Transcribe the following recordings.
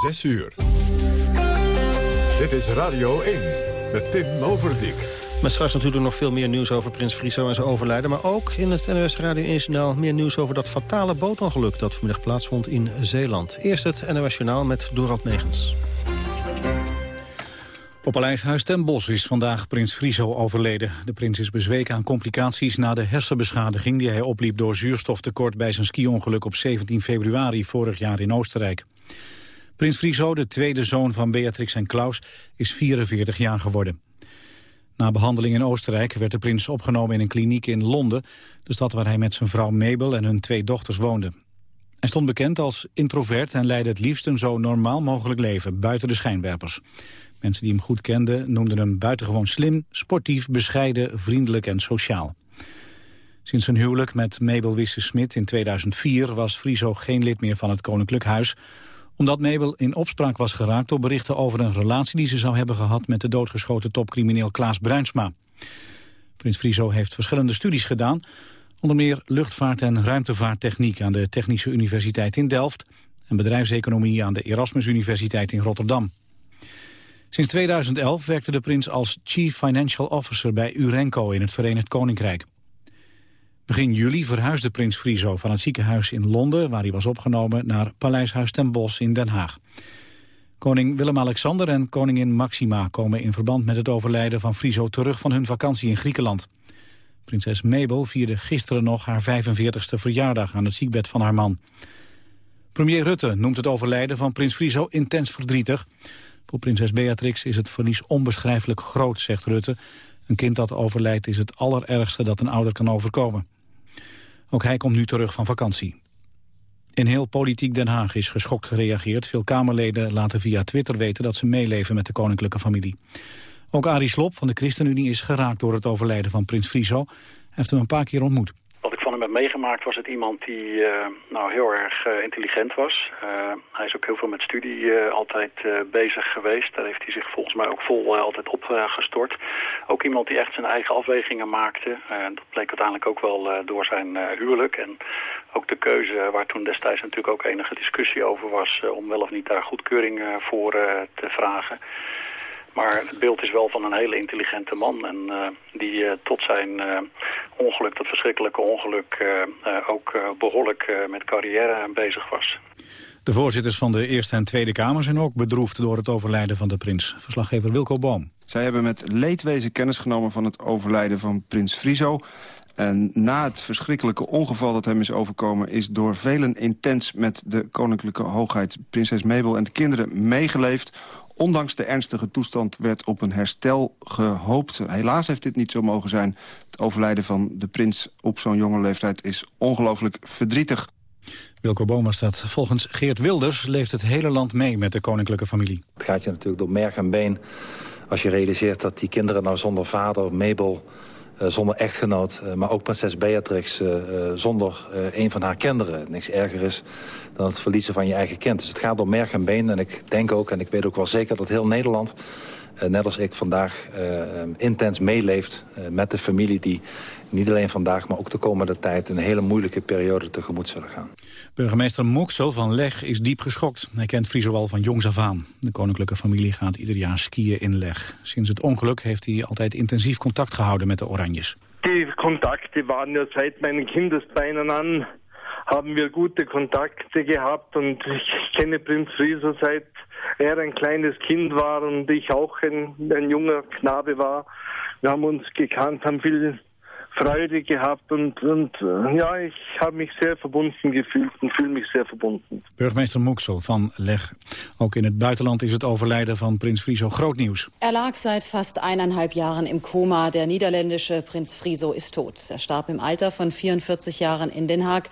6 uur. Dit is Radio 1 met Tim Overdijk. Met straks natuurlijk nog veel meer nieuws over Prins Friso en zijn overlijden. Maar ook in het NOS Radio 1 meer nieuws over dat fatale bootongeluk... dat vanmiddag plaatsvond in Zeeland. Eerst het NOS Journaal met Dorald Megens. Op Paleishuis ten Bosch is vandaag prins Friso overleden. De prins is bezweken aan complicaties na de hersenbeschadiging... die hij opliep door zuurstoftekort bij zijn ski-ongeluk op 17 februari vorig jaar in Oostenrijk. Prins Friso, de tweede zoon van Beatrix en Klaus, is 44 jaar geworden. Na behandeling in Oostenrijk werd de prins opgenomen in een kliniek in Londen... de stad waar hij met zijn vrouw Mabel en hun twee dochters woonde. Hij stond bekend als introvert en leidde het liefst een zo normaal mogelijk leven... buiten de schijnwerpers. Mensen die hem goed kenden noemden hem buitengewoon slim, sportief, bescheiden, vriendelijk en sociaal. Sinds zijn huwelijk met Mabel Wisse-Smit in 2004 was Friso geen lid meer van het Koninklijk Huis omdat Mabel in opspraak was geraakt door berichten over een relatie die ze zou hebben gehad met de doodgeschoten topcrimineel Klaas Bruinsma. Prins Friso heeft verschillende studies gedaan, onder meer luchtvaart en ruimtevaarttechniek aan de Technische Universiteit in Delft en bedrijfseconomie aan de Erasmus Universiteit in Rotterdam. Sinds 2011 werkte de prins als Chief Financial Officer bij Urenco in het Verenigd Koninkrijk. Begin juli verhuisde prins Friso van het ziekenhuis in Londen... waar hij was opgenomen naar Paleishuis ten Bosch in Den Haag. Koning Willem-Alexander en koningin Maxima komen in verband met het overlijden van Friso terug van hun vakantie in Griekenland. Prinses Mabel vierde gisteren nog haar 45ste verjaardag aan het ziekbed van haar man. Premier Rutte noemt het overlijden van prins Friso intens verdrietig. Voor prinses Beatrix is het verlies onbeschrijfelijk groot, zegt Rutte. Een kind dat overlijdt is het allerergste dat een ouder kan overkomen. Ook hij komt nu terug van vakantie. In heel politiek Den Haag is geschokt gereageerd. Veel Kamerleden laten via Twitter weten dat ze meeleven met de koninklijke familie. Ook Arie Slob van de ChristenUnie is geraakt door het overlijden van prins Friso. Hij heeft hem een paar keer ontmoet meegemaakt was het iemand die uh, nou, heel erg uh, intelligent was. Hij is ook heel veel met studie altijd bezig geweest. Daar heeft hij zich volgens mij ook vol altijd opgestort. ook iemand die echt zijn eigen afwegingen maakte. dat bleek uiteindelijk ook wel door zijn huwelijk. En ook de keuze waar toen destijds natuurlijk ook enige discussie over was... om wel of niet daar goedkeuring voor te vragen... Maar het beeld is wel van een hele intelligente man. En uh, die uh, tot zijn uh, ongeluk, dat verschrikkelijke ongeluk, ook behoorlijk met carrière bezig was. De voorzitters van de Eerste en Tweede Kamer zijn ook bedroefd door het overlijden van de prins. Verslaggever Wilco Boom. Zij hebben met leedwezen kennis genomen van het overlijden van prins Friso. En na het verschrikkelijke ongeval dat hem is overkomen... is door velen intens met de koninklijke hoogheid prinses Mabel en de kinderen meegeleefd. Ondanks de ernstige toestand werd op een herstel gehoopt. Helaas heeft dit niet zo mogen zijn. Het overlijden van de prins op zo'n jonge leeftijd is ongelooflijk verdrietig. Wilco Boom was dat. Volgens Geert Wilders leeft het hele land mee met de koninklijke familie. Het gaat je natuurlijk door merg en been als je realiseert dat die kinderen nou zonder vader, Mabel eh, zonder echtgenoot, eh, maar ook prinses Beatrix eh, zonder een van haar kinderen. Niks erger is dan het verliezen van je eigen kind. Dus het gaat door merg en been en ik denk ook, en ik weet ook wel zeker dat heel Nederland net als ik vandaag intens meeleeft met de familie die niet alleen vandaag, maar ook de komende tijd... een hele moeilijke periode tegemoet zullen gaan. Burgemeester Moksel van Leg is diep geschokt. Hij kent Friso al van jongs af aan. De koninklijke familie gaat ieder jaar skiën in Leg. Sinds het ongeluk heeft hij altijd intensief contact gehouden met de Oranjes. Die contacten waren ja seit mijn Kindesbeinen aan haben wir gute Kontakte gehabt und ich kenne Prinz Friso seit er ein kleines Kind und ich auch ein, ein junger Knabe war. Wir haben uns gekannt, haben viel Freude gehabt und, und äh, ja, ich habe mich sehr verbunden gefühlt und fühle mich sehr verbunden. Burgemeester Moeksel van Leg. Ook in het buitenland is het overlijden van prins Friso groot nieuws. Er lag seit fast eineinhalb Jahren im Koma. Der niederländische Prinz Friso ist tot. Er starb im Alter von 44 Jahren in Den Haag,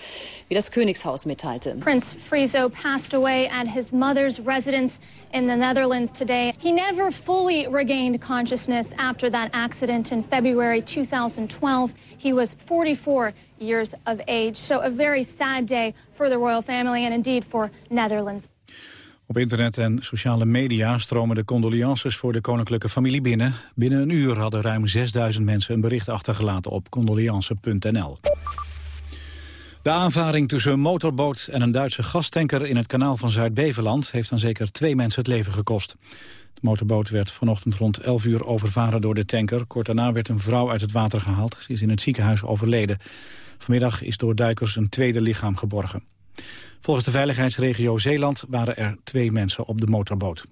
wie das Königshaus mitteilte. Prince Friso passed away at his mother's residence in the Netherlands today. He never fully regained consciousness after that accident in February 2012. He was 44 years of age. So a very sad day for the royal family and indeed for Netherlands. Op internet en sociale media stromen de condolences voor de koninklijke familie binnen. Binnen een uur hadden ruim 6000 mensen een bericht achtergelaten op condoleance.nl. De aanvaring tussen een motorboot en een Duitse gastanker in het kanaal van Zuid-Beveland heeft dan zeker twee mensen het leven gekost. De motorboot werd vanochtend rond 11 uur overvaren door de tanker. Kort daarna werd een vrouw uit het water gehaald. Ze is in het ziekenhuis overleden. Vanmiddag is door duikers een tweede lichaam geborgen. Volgens de veiligheidsregio Zeeland waren er twee mensen op de motorboot.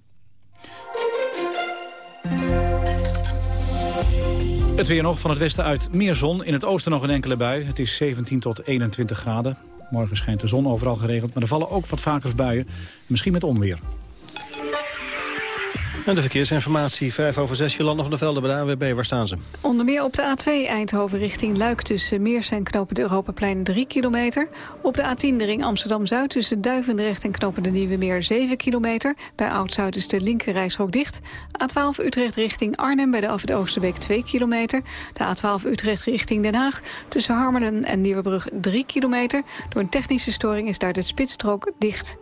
Het weer nog van het westen uit meer zon. In het oosten nog een enkele bui. Het is 17 tot 21 graden. Morgen schijnt de zon overal geregeld, maar er vallen ook wat vaker buien. Misschien met onweer. En de verkeersinformatie, 5 over 6, Jolanda van der Velde bij de ANWB. Waar staan ze? Onder meer op de A2 Eindhoven richting Luik tussen Meers en Knopen Europaplein 3 kilometer. Op de A10 de ring Amsterdam-Zuid tussen Duivendrecht en Knopen de Nieuwe Meer 7 kilometer. Bij Oud-Zuid is de linkerrijstrook dicht. A12 Utrecht richting Arnhem bij de Afwit Oosterbeek 2 kilometer. De A12 Utrecht richting Den Haag tussen Harmelen en Nieuwebrug 3 kilometer. Door een technische storing is daar de spitsstrook dicht.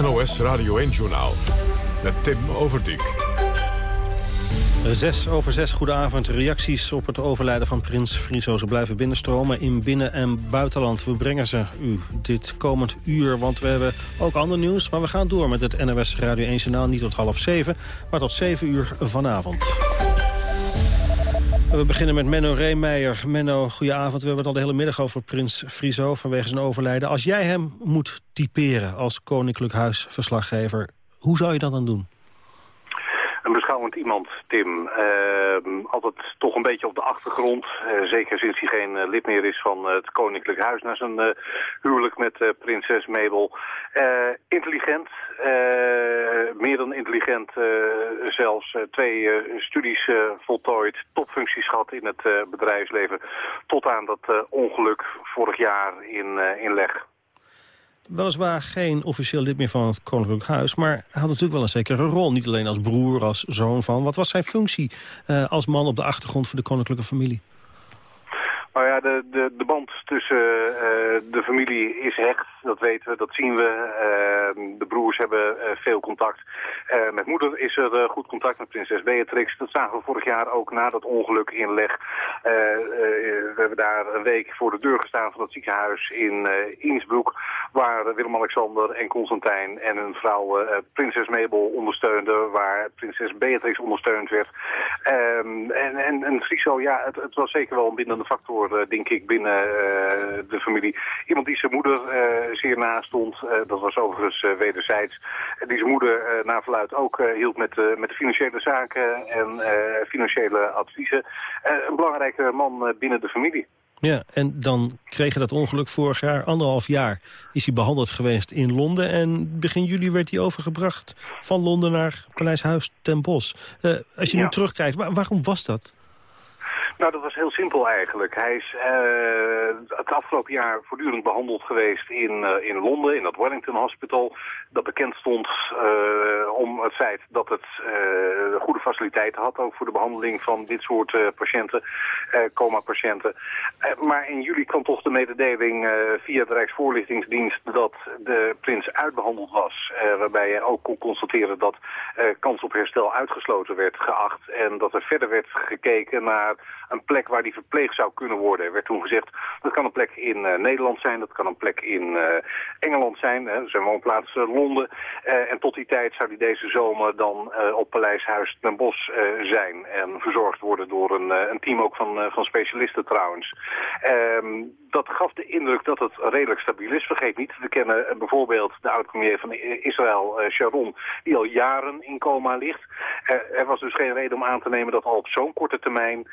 NOS Radio 1-journaal met Tim Overdijk. Zes over zes, goedenavond. Reacties op het overlijden van prins Friso. Ze blijven binnenstromen in binnen- en buitenland. We brengen ze u dit komend uur, want we hebben ook ander nieuws. Maar we gaan door met het NOS Radio 1-journaal. Niet tot half zeven, maar tot zeven uur vanavond. We beginnen met Menno Reemeijer. Menno, goedenavond. We hebben het al de hele middag over prins Friso vanwege zijn overlijden. Als jij hem moet typeren als koninklijk huisverslaggever, hoe zou je dat dan doen? Beschouwend iemand, Tim. Uh, altijd toch een beetje op de achtergrond. Uh, zeker sinds hij geen uh, lid meer is van het Koninklijk Huis... na zijn huwelijk met prinses Mabel. intelligent, meer dan intelligent zelfs. twee studies voltooid, topfuncties gehad in het bedrijfsleven... tot aan dat ongeluk vorig jaar in, in Leg weliswaar geen officieel lid meer van het Koninklijk Huis... maar hij had natuurlijk wel een zekere rol. Niet alleen als broer, als zoon van. Wat was zijn functie uh, als man op de achtergrond voor de koninklijke familie? Nou ja, de, de, de band tussen uh, de familie is hecht, dat weten we, dat zien we. Uh, de broers hebben veel contact. met moeder is er goed contact met prinses Beatrix. Dat zagen we vorig jaar ook na dat ongeluk in Leg. we hebben daar een week voor de deur gestaan van het ziekenhuis in Innsbruck... waar Willem-Alexander en Constantijn en hun vrouw prinses Mabel ondersteunden... waar prinses Beatrix ondersteund werd. Ehm, en, en, en Friso, ja, het, het was zeker wel een bindende factor eh, denk ik, binnen eh, de familie. Iemand die zijn moeder eh, zeer naast stond, dat was overigens wederzijds. Die zijn moeder na verluid ook hield met, met de financiële zaken en financiële adviezen. een belangrijke man binnen de familie. Ja, en dan kreeg hij dat ongeluk vorig jaar, anderhalf jaar, is hij behandeld geweest in Londen. En begin juli werd hij overgebracht van Londen naar Paleishuis ten Bosch. Uh, als je nu terugkijkt, waarom was dat? Nou, dat was heel simpel eigenlijk. Hij is uh, het afgelopen jaar voortdurend behandeld geweest in, uh, in Londen, in dat Wellington Hospital. Dat bekend stond uh, om het feit dat het goede faciliteiten had, ook voor de behandeling van dit soort patiënten, coma-patiënten. maar in juli kwam toch de mededeling via de Rijksvoorlichtingsdienst dat de prins uitbehandeld was. waarbij je ook kon constateren dat kans op herstel uitgesloten werd geacht. En dat er verder werd gekeken naar een plek waar die verpleegd zou kunnen worden. Er werd toen gezegd, dat kan een plek in uh, Nederland zijn, dat kan een plek in uh, Engeland zijn, hè, zijn woonplaats uh, Londen. en tot die tijd zou die deze zomer dan op Paleishuis ten Bosch zijn en verzorgd worden door een, een team ook van, van specialisten trouwens. Ehm, dat gaf de indruk dat het redelijk stabiel is. Vergeet niet, we kennen bijvoorbeeld de oud-premier van Israël, Sharon, die al jaren in coma ligt. er was dus geen reden om aan te nemen dat al op zo'n korte termijn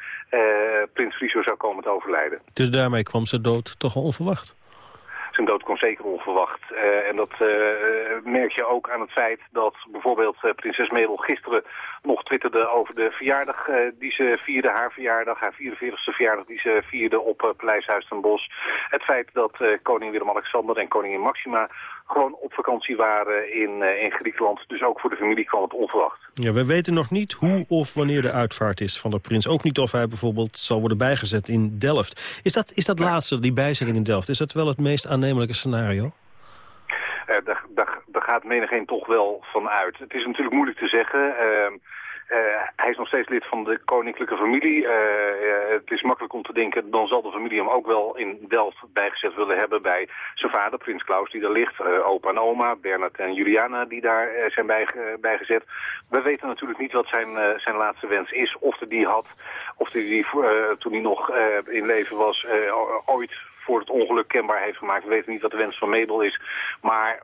prins Friso zou komen te overlijden. Dus daarmee kwam zijn dood toch onverwacht? Zijn dood kwam zeker onverwacht. Uh, en dat uh, merk je ook aan het feit dat bijvoorbeeld prinses Mabel gisteren nog twitterde over de verjaardag die ze vierde, haar verjaardag, haar 44ste verjaardag die ze vierde op Paleishuis ten Bosch. Het feit dat koning Willem-Alexander en koningin Maxima gewoon op vakantie waren in, in Griekenland. Dus ook voor de familie kwam het onverwacht. Ja, we weten nog niet hoe of wanneer de uitvaart is van de prins. Ook niet of hij bijvoorbeeld zal worden bijgezet in Delft. Is dat, is dat laatste, die bijzetting in Delft, is dat wel het meest aannemelijke scenario? Uh, daar, daar, daar gaat menigeen toch wel van uit. Het is natuurlijk moeilijk te zeggen... Uh, hij is nog steeds lid van de koninklijke familie. het is makkelijk om te denken, dan zal de familie hem ook wel in Delft bijgezet willen hebben bij zijn vader, prins Klaus, die daar ligt. opa en oma, Bernard en Juliana, die daar zijn bij, bijgezet. We weten natuurlijk niet wat zijn, zijn laatste wens is, of hij die had, of hij die toen hij nog in leven was, ooit voor het ongeluk kenbaar heeft gemaakt. We weten niet wat de wens van Mabel is. Maar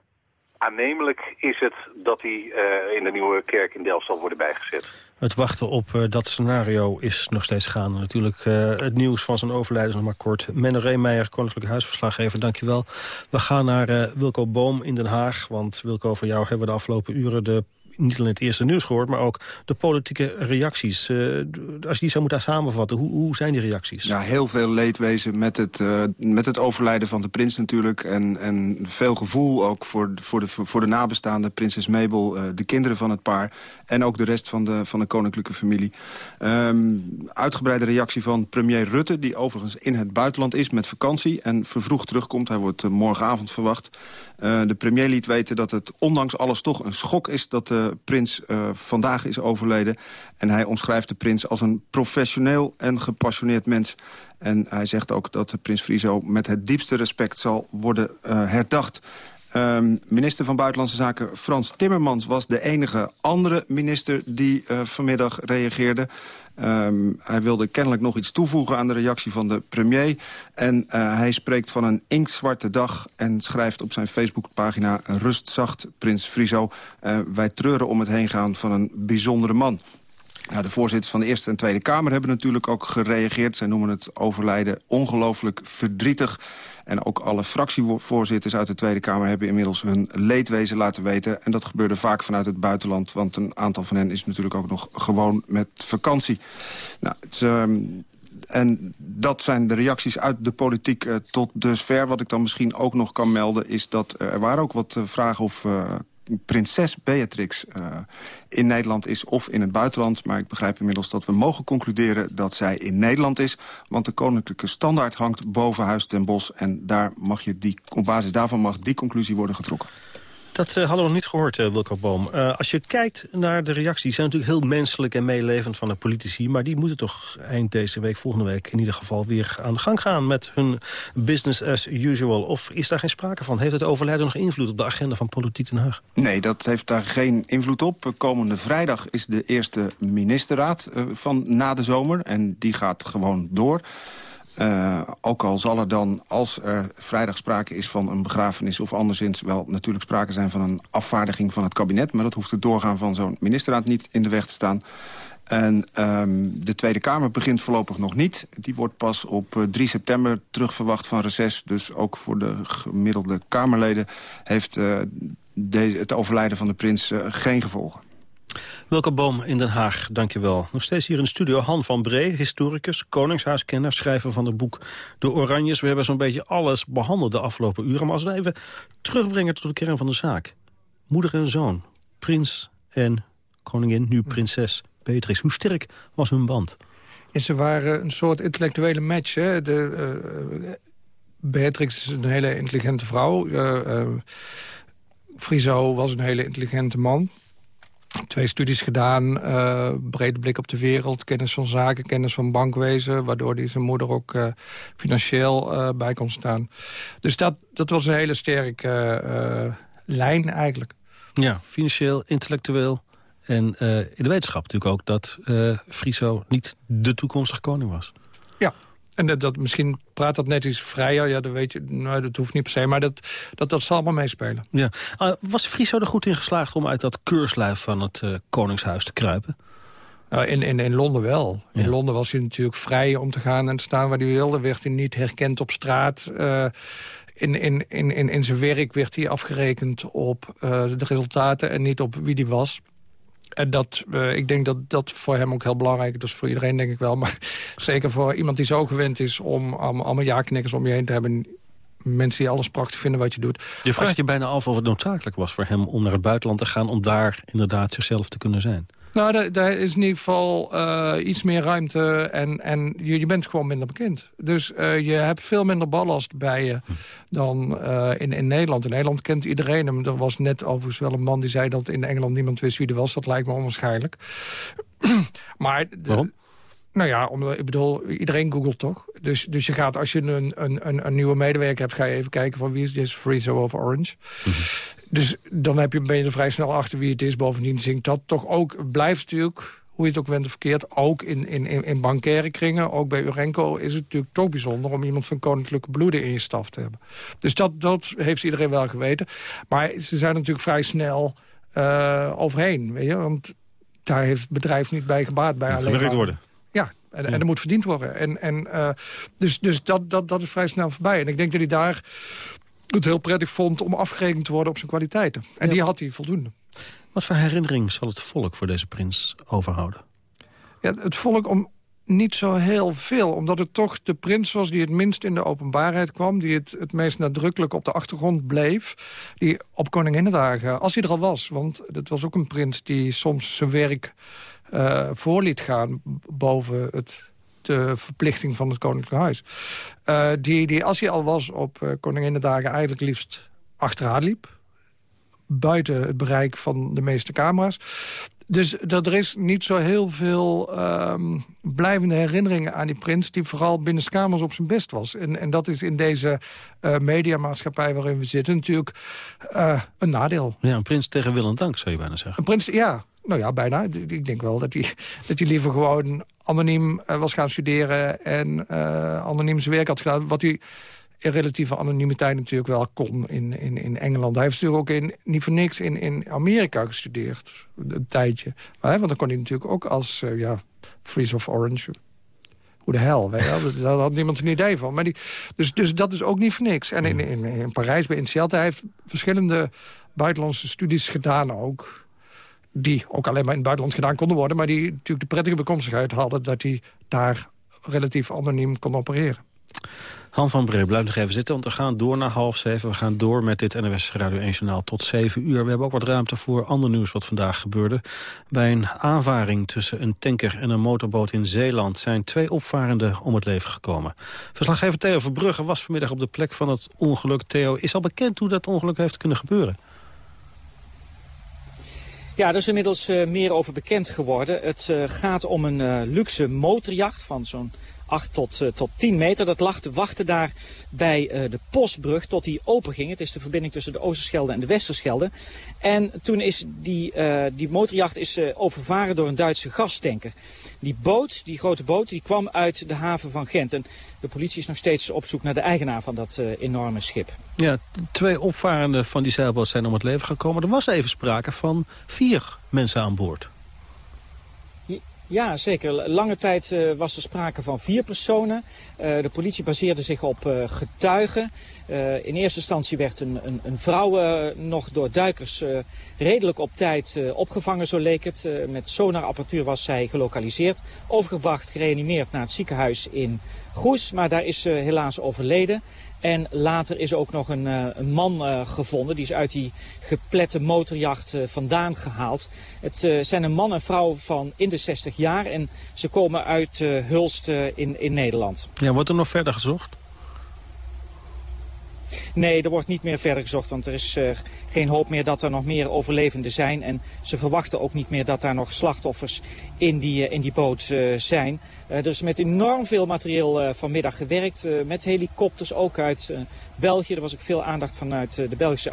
aannemelijk is het dat hij uh, in de nieuwe kerk in Delft zal worden bijgezet. Het wachten op uh, dat scenario is nog steeds gaande. Natuurlijk uh, het nieuws van zijn overlijden is nog maar kort. Menno Reemeijer, Koninklijke Huisverslaggever, dankjewel. We gaan naar Wilco Boom in Den Haag. Want Wilco, van jou hebben we de afgelopen uren de niet alleen het eerste nieuws gehoord... maar ook de politieke reacties. Uh, als je die zou moeten samenvatten, hoe, hoe, zijn die reacties? Ja, heel veel leedwezen met het, uh, met het overlijden van de prins natuurlijk. En, en veel gevoel ook voor, voor, de, voor de nabestaanden. Prinses Mabel, uh, de kinderen van het paar. En ook de rest van de, van de koninklijke familie. Um, uitgebreide reactie van premier Rutte... die overigens in het buitenland is met vakantie... en vervroegd terugkomt. Hij wordt morgenavond verwacht. De premier liet weten dat het ondanks alles toch een schok is... dat de prins uh, vandaag is overleden. En hij omschrijft de prins als een professioneel en gepassioneerd mens. En hij zegt ook dat de prins Friso met het diepste respect zal worden uh, herdacht. Um, minister van Buitenlandse Zaken Frans Timmermans was de enige andere minister die uh, vanmiddag reageerde. Um, hij wilde kennelijk nog iets toevoegen aan de reactie van de premier. En uh, hij spreekt van een inktzwarte dag en schrijft op zijn Facebookpagina... Rust zacht, prins Friso. Uh, wij treuren om het heen gaan van een bijzondere man. Nou, de voorzitters van de Eerste en Tweede Kamer hebben natuurlijk ook gereageerd. Zij noemen het overlijden ongelooflijk verdrietig. En ook alle fractievoorzitters uit de Tweede Kamer... hebben inmiddels hun leedwezen laten weten. En dat gebeurde vaak vanuit het buitenland. Want een aantal van hen is natuurlijk ook nog gewoon met vakantie. Nou, het um, en dat zijn de reacties uit de politiek uh, tot dusver. Wat ik dan misschien ook nog kan melden... is dat er waren ook wat uh, vragen of uh, prinses Beatrix uh, in Nederland is of in het buitenland. Maar ik begrijp inmiddels dat we mogen concluderen dat zij in Nederland is. Want de koninklijke standaard hangt boven Huis ten Bos. En daar mag je die, op basis daarvan mag die conclusie worden getrokken. Dat uh, hadden we nog niet gehoord, uh, Wilco Boom. Uh, als je kijkt naar de reacties, zijn natuurlijk heel menselijk en meelevend van de politici. Maar die moeten toch eind deze week, volgende week in ieder geval weer aan de gang gaan met hun business as usual. Of is daar geen sprake van? Heeft het overlijden nog invloed op de agenda van Politiek Den Haag? Nee, dat heeft daar geen invloed op. Komende vrijdag is de eerste ministerraad van na de zomer. En die gaat gewoon door. Uh, ook al zal er dan, als er vrijdag sprake is van een begrafenis... of anderszins wel natuurlijk sprake zijn van een afvaardiging van het kabinet... maar dat hoeft het doorgaan van zo'n ministerraad niet in de weg te staan. En um, de Tweede Kamer begint voorlopig nog niet. Die wordt pas op 3 uh, september terugverwacht van reces. Dus ook voor de gemiddelde Kamerleden heeft deze, het overlijden van de prins geen gevolgen. Welke Boom in Den Haag, dankjewel. Nog steeds hier in de studio Han van Bree, historicus, koningshuiskenner... schrijver van het boek De Oranjes. We hebben zo'n beetje alles behandeld de afgelopen uren. Maar als we even terugbrengen tot de kern van de zaak. Moeder en zoon, prins en koningin, nu prinses Beatrix. Hoe sterk was hun band? En ze waren een soort intellectuele match. Hè? De, uh, Beatrix is een hele intelligente vrouw. Uh, Friso was een hele intelligente man twee studies gedaan, uh, brede blik op de wereld, kennis van zaken, kennis van bankwezen, waardoor hij zijn moeder ook uh, financieel uh, bij kon staan. Dus dat, dat was een hele sterke lijn eigenlijk. Ja, financieel, intellectueel en in de wetenschap natuurlijk ook dat Friso niet de toekomstige koning was. En dat, dat, misschien praat dat net iets vrijer, ja, dat weet je, nou, dat hoeft niet per se, maar dat, dat, dat zal allemaal meespelen. Ja. Uh, was Friso er goed in geslaagd om uit dat keurslijf van het uh, Koningshuis te kruipen? Nou, in, in, in Londen wel. In ja. Londen was hij natuurlijk vrij om te gaan en te staan waar hij wilde. Werd hij niet herkend op straat. Uh, in, in, in, in, in zijn werk werd hij afgerekend op de resultaten en niet op wie hij was. En dat, uh, ik denk dat dat voor hem ook heel belangrijk is. Dus voor iedereen denk ik wel. Maar zeker voor iemand die zo gewend is om allemaal ja-knikkers om je heen te hebben mensen die alles prachtig vinden wat je doet. Je vraagt je bijna af of het noodzakelijk was voor hem om naar het buitenland te gaan... om daar inderdaad zichzelf te kunnen zijn. Nou, daar is in ieder geval uh, iets meer ruimte en, en je, je bent gewoon minder bekend. Dus uh, je hebt veel minder ballast bij je dan uh, in, in Nederland. In Nederland kent iedereen hem. Er was net overigens wel een man die zei dat in Engeland niemand wist wie er was. Dat lijkt me onwaarschijnlijk. maar Waarom? Nou ja, omdat, ik bedoel, iedereen googelt toch? Dus, dus je gaat, als je een, een, een, nieuwe medewerker hebt... ga je even kijken van wie is dit Frizo of Orange. Mhm. Dus dan heb je, ben je er vrij snel achter wie het is. Bovendien zingt dat toch ook, blijft natuurlijk hoe je het ook went of verkeerd, ook in, in, in bankaire kringen, ook bij Urenco, is het natuurlijk toch bijzonder om iemand van koninklijke bloeden in je staf te hebben. Dus dat, dat heeft iedereen wel geweten. Maar ze zijn natuurlijk vrij snel uh, overheen, weet je, want daar heeft het bedrijf niet bij gebaat. Bij alleen maar... worden. Ja, en, en er moet verdiend worden. En, en, uh, dus dus dat, dat, dat is vrij snel voorbij. En ik denk dat hij daar het heel prettig vond om afgerekend te worden op zijn kwaliteiten. En die had hij voldoende. Wat voor herinnering zal het volk voor deze prins overhouden? Ja, het volk om niet zo heel veel. Omdat het toch de prins was die het minst in de openbaarheid kwam. Die het, het meest nadrukkelijk op de achtergrond bleef. Die op Koninginnedagen, als hij er al was. Want het was ook een prins die soms zijn werk uh, voor liet gaan... boven het, de verplichting van het Koninklijk Huis. Uh, die, die, als hij al was op uh, Koninginnedagen eigenlijk liefst achteraan liep buiten het bereik van de meeste camera's. Dus dat er is niet zo heel veel um, blijvende herinneringen aan die prins... die vooral binnen kamers op zijn best was. En, en dat is in deze uh, mediamaatschappij waarin we zitten natuurlijk uh, een nadeel. Ja, een prins tegen wil en dank, zou je bijna zeggen. Een prins, ja. Nou ja, bijna. Ik denk wel dat hij, dat hij liever gewoon anoniem uh, was gaan studeren... en anoniem zijn werk had gedaan. Wat hij in relatieve anonimiteit natuurlijk wel kon in, in, in Engeland. Hij heeft natuurlijk ook in, niet voor niks in, in Amerika gestudeerd. Een tijdje. Maar, want dan kon hij natuurlijk ook als uh, ja, Freeze of Orange... Hoe de hel, weet je? daar had niemand een idee van. Maar die, dus, dus dat is ook niet voor niks. En in, in, in Parijs, bij INSEAD, hij heeft verschillende buitenlandse studies gedaan ook die ook alleen maar in het buitenland gedaan konden worden... maar die natuurlijk de prettige bekomstigheid hadden... dat hij daar relatief anoniem kon opereren. Han van Bree, blijf nog even zitten, want we gaan door naar half zeven. We gaan door met dit NWS Radio 1 Journaal tot zeven uur. We hebben ook wat ruimte voor ander nieuws wat vandaag gebeurde. Bij een aanvaring tussen een tanker en een motorboot in Zeeland... zijn twee opvarenden om het leven gekomen. Verslaggever Theo Verbrugge was vanmiddag op de plek van het ongeluk. Theo, is al bekend hoe dat ongeluk heeft kunnen gebeuren? Ja, er is inmiddels uh, meer over bekend geworden. Het uh, gaat om een uh, luxe motorjacht van zo'n 8 tot, uh, tot 10 meter. Dat lag te wachten daar bij uh, de postbrug tot die open ging. Het is de verbinding tussen de Oosterschelde en de Westerschelde. En toen is die, uh, die motorjacht is, overvaren door een Duitse gastanker. Die boot, die grote boot, die kwam uit de haven van Gent. En de politie is nog steeds op zoek naar de eigenaar van dat enorme schip. Ja, twee opvarenden van die zeilboot zijn om het leven gekomen. Er was even sprake van vier mensen aan boord. Ja, zeker. Lange tijd uh, was er sprake van vier personen. Uh, de politie baseerde zich op uh, getuigen. in eerste instantie werd een, een, een vrouw nog door duikers redelijk op tijd opgevangen, zo leek het. met sonarapparatuur was zij gelokaliseerd. Overgebracht, gereanimeerd naar het ziekenhuis in Goes. Maar daar is ze helaas overleden. En later is ook nog een, uh, een man uh, gevonden. Die is uit die geplette motorjacht uh, vandaan gehaald. Het zijn een man en vrouw van in de 60 jaar. En ze komen uit Hulst in, in Nederland. Ja, wordt er nog verder gezocht? Nee, er wordt niet meer verder gezocht, want er is uh, geen hoop meer dat er nog meer overlevenden zijn. En ze verwachten ook niet meer dat daar nog slachtoffers in die, uh, in die boot uh, zijn. er is met enorm veel materieel vanmiddag gewerkt, met helikopters ook uit België. Er was ook veel aandacht vanuit de Belgische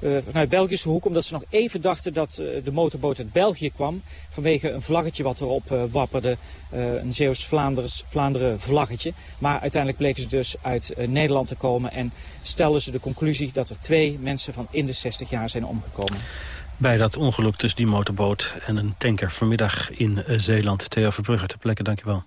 uh, vanuit Belgische hoek. Omdat ze nog even dachten dat de motorboot uit België kwam. Vanwege een vlaggetje wat erop wapperde. een Zeeuws-Vlaanderen vlaggetje. Maar uiteindelijk bleken ze dus uit Nederland te komen. En stelden ze de conclusie dat er twee mensen van in de 60 jaar zijn omgekomen. Bij dat ongeluk tussen die motorboot en een tanker vanmiddag in Zeeland. Theo Verbrugge ter plekke, dankjewel.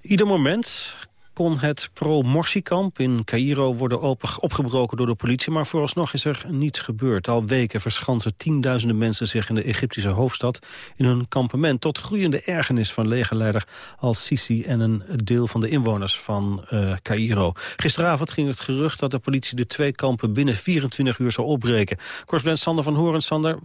Ieder moment kon het pro-Morsi-kamp in Cairo worden opgebroken door de politie. Maar vooralsnog is er niets gebeurd. Al weken verschansen tienduizenden mensen zich in de Egyptische hoofdstad... in hun kampement tot groeiende ergernis van legerleider al-Sisi... en een deel van de inwoners van uh, Cairo. Gisteravond ging het gerucht dat de politie de twee kampen... binnen 24 uur zou opbreken. Correspondent Sander van Horen, Sander,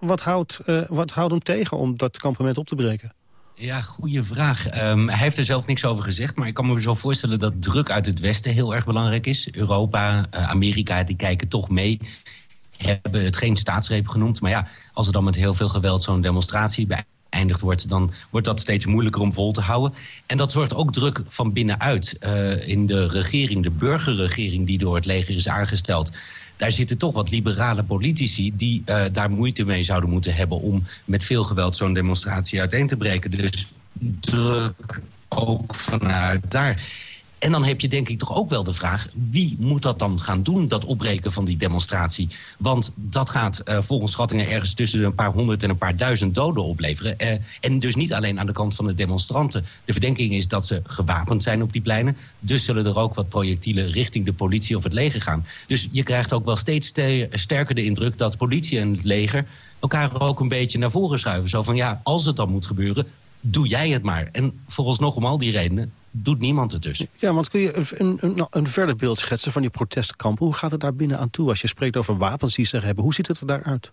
wat houdt, uh, wat houdt hem tegen om dat kampement op te breken? Ja, goede vraag. Um, hij heeft er zelf niks over gezegd, maar ik kan me zo voorstellen dat druk uit het Westen heel erg belangrijk is. Europa, uh, Amerika, die kijken toch mee. Hebben het geen staatsgreep genoemd, maar ja, als er dan met heel veel geweld zo'n demonstratie geëindigd wordt... dan wordt dat steeds moeilijker om vol te houden. En dat zorgt ook druk van binnenuit uh, in de regering, de burgerregering... die door het leger is aangesteld daar zitten toch wat liberale politici... die uh, daar moeite mee zouden moeten hebben... om met veel geweld zo'n demonstratie uiteen te breken. Dus druk ook vanuit daar. En dan heb je denk ik toch ook wel de vraag... wie moet dat dan gaan doen, dat opbreken van die demonstratie? Want dat gaat uh, volgens schattingen ergens tussen een paar honderd... en een paar duizend doden opleveren. Uh, en dus niet alleen aan de kant van de demonstranten. De verdenking is dat ze gewapend zijn op die pleinen. Dus zullen er ook wat projectielen richting de politie of het leger gaan. Dus je krijgt ook wel steeds sterker de indruk... dat politie en het leger elkaar ook een beetje naar voren schuiven. Zo van, ja, als het dan moet gebeuren, doe jij het maar. En vooralsnog om al die redenen doet niemand het dus. Ja, want kun je een, een, een verder beeld schetsen van die protestkampen? Hoe gaat het daar binnen aan toe als je spreekt over wapens die ze hebben? Hoe ziet het er daaruit?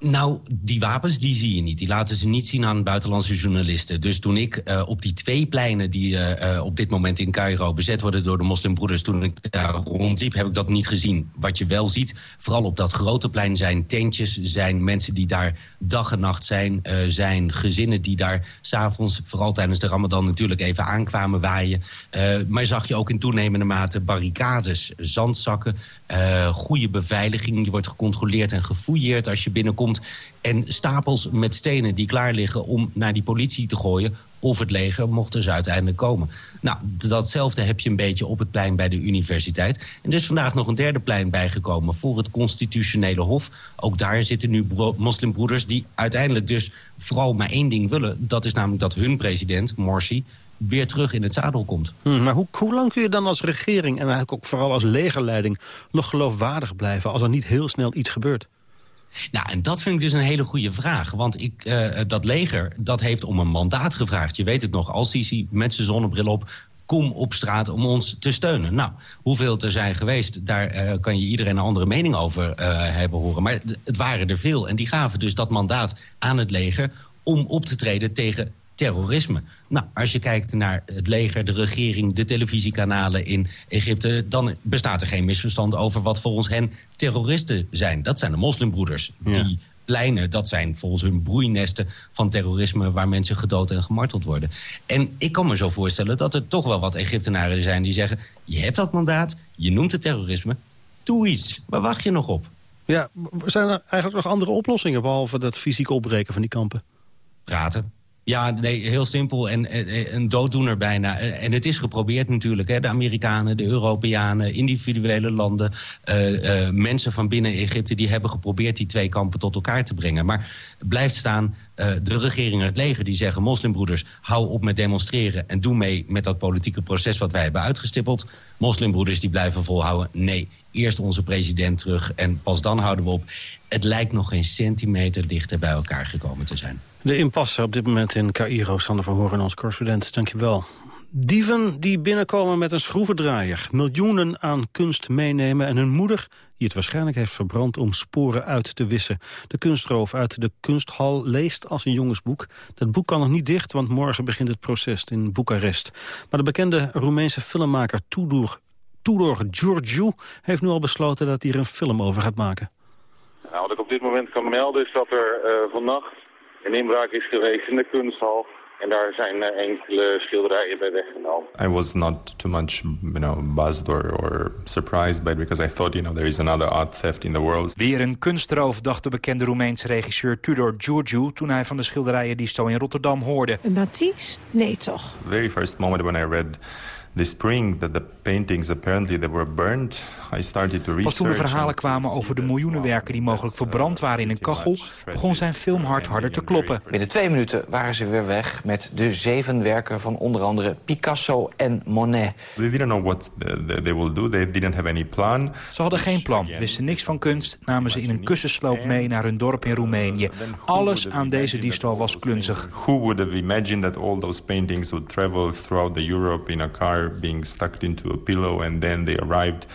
Nou, die wapens die zie je niet. Die laten ze niet zien aan buitenlandse journalisten. Dus toen ik uh, op die twee pleinen die uh, op dit moment in Cairo bezet worden door de moslimbroeders... toen ik daar rondliep, heb ik dat niet gezien. Wat je wel ziet, vooral op dat grote plein zijn tentjes... zijn mensen die daar dag en nacht zijn, zijn gezinnen die daar s'avonds... vooral tijdens de ramadan natuurlijk even aankwamen waaien. maar zag je ook in toenemende mate barricades, zandzakken... goede beveiliging, je wordt gecontroleerd en gefouilleerd als je binnenkomt en stapels met stenen die klaar liggen om naar die politie te gooien... of het leger mocht dus uiteindelijk komen. Nou, datzelfde heb je een beetje op het plein bij de universiteit. En er is vandaag nog een derde plein bijgekomen voor het constitutionele hof. Ook daar zitten nu moslimbroeders die uiteindelijk dus vooral maar één ding willen. Dat is namelijk dat hun president, Morsi, weer terug in het zadel komt. Hmm, maar hoe, hoe lang kun je dan als regering en eigenlijk ook vooral als legerleiding... nog geloofwaardig blijven als er niet heel snel iets gebeurt? Nou, en dat vind ik dus een hele goede vraag. Want ik, uh, dat leger, dat heeft om een mandaat gevraagd. Je weet het nog, als Sisi met zijn zonnebril op kom op straat om ons te steunen. Nou, hoeveel er zijn geweest, daar uh, kan je iedereen een andere mening over uh, hebben horen. Maar het waren er veel en die gaven dus dat mandaat aan het leger... om op te treden tegen terrorisme. Nou, als je kijkt naar het leger, de regering, de televisiekanalen in Egypte... dan bestaat er geen misverstand over wat volgens hen terroristen zijn. Dat zijn de moslimbroeders. Die pleinen, dat zijn volgens hun broeinesten van terrorisme... waar mensen gedood en gemarteld worden. En ik kan me zo voorstellen dat er toch wel wat Egyptenaren zijn die zeggen... je hebt dat mandaat, je noemt het terrorisme, doe iets. Waar wacht je nog op? Ja, zijn er eigenlijk nog andere oplossingen... behalve dat fysiek opbreken van die kampen? Praten. Ja, nee, heel simpel. En, een dooddoener bijna. En het is geprobeerd natuurlijk. Hè. De Amerikanen, de Europeanen, individuele landen... Uh, uh, mensen van binnen Egypte die hebben geprobeerd... die twee kampen tot elkaar te brengen. Maar blijft staan uh, de regering en het leger die zeggen... moslimbroeders, hou op met demonstreren... en doe mee met dat politieke proces wat wij hebben uitgestippeld. Moslimbroeders die blijven volhouden. Nee, eerst onze president terug en pas dan houden we op. Het lijkt nog geen centimeter dichter bij elkaar gekomen te zijn. De impasse op dit moment in Cairo. Sander van Horen, ons correspondent. Dank je wel. Dieven die binnenkomen met een schroevendraaier. Miljoenen aan kunst meenemen en hun moeder die het waarschijnlijk heeft verbrand om sporen uit te wissen. De kunstroof uit de kunsthal leest als een jongensboek. Dat boek kan nog niet dicht, want morgen begint het proces in Boekarest. Maar de bekende Roemeense filmmaker Tudor, Tudor Giorgio heeft nu al besloten dat hij er een film over gaat maken. Nou, wat ik op dit moment kan melden is dat er uh, vannacht een inbraak is geweest in de kunsthal. En daar zijn uh, enkele schilderijen bij weggenomen. I was not too much, you know, buzzed or, or surprised by it because I thought, you know, there is another art theft in the world. Weer een kunstroof, dacht de bekende Roemeense regisseur Tudor Giurgiu toen hij van de schilderijen die zo in Rotterdam hoorde. Een Matisse? Nee, toch? The very first moment when I read the spring that the paintings apparently they were burned. I started to research. Pas toen de verhalen kwamen over de miljoenen werken die mogelijk verbrand waren in een kachel, begon zijn film hard harder te kloppen. Binnen twee minuten waren ze weer weg met de zeven werken van onder andere Picasso en Monet. They didn't know what they will do. They didn't have any plan. Ze hadden geen plan, wisten niks van kunst, namen ze in een kussensloop mee naar hun dorp in Roemenië. Alles aan deze diefstal was klunzig. Who would have imagined that all those paintings would travel throughout the Europe in a car being stuck into a pillow and then they arrived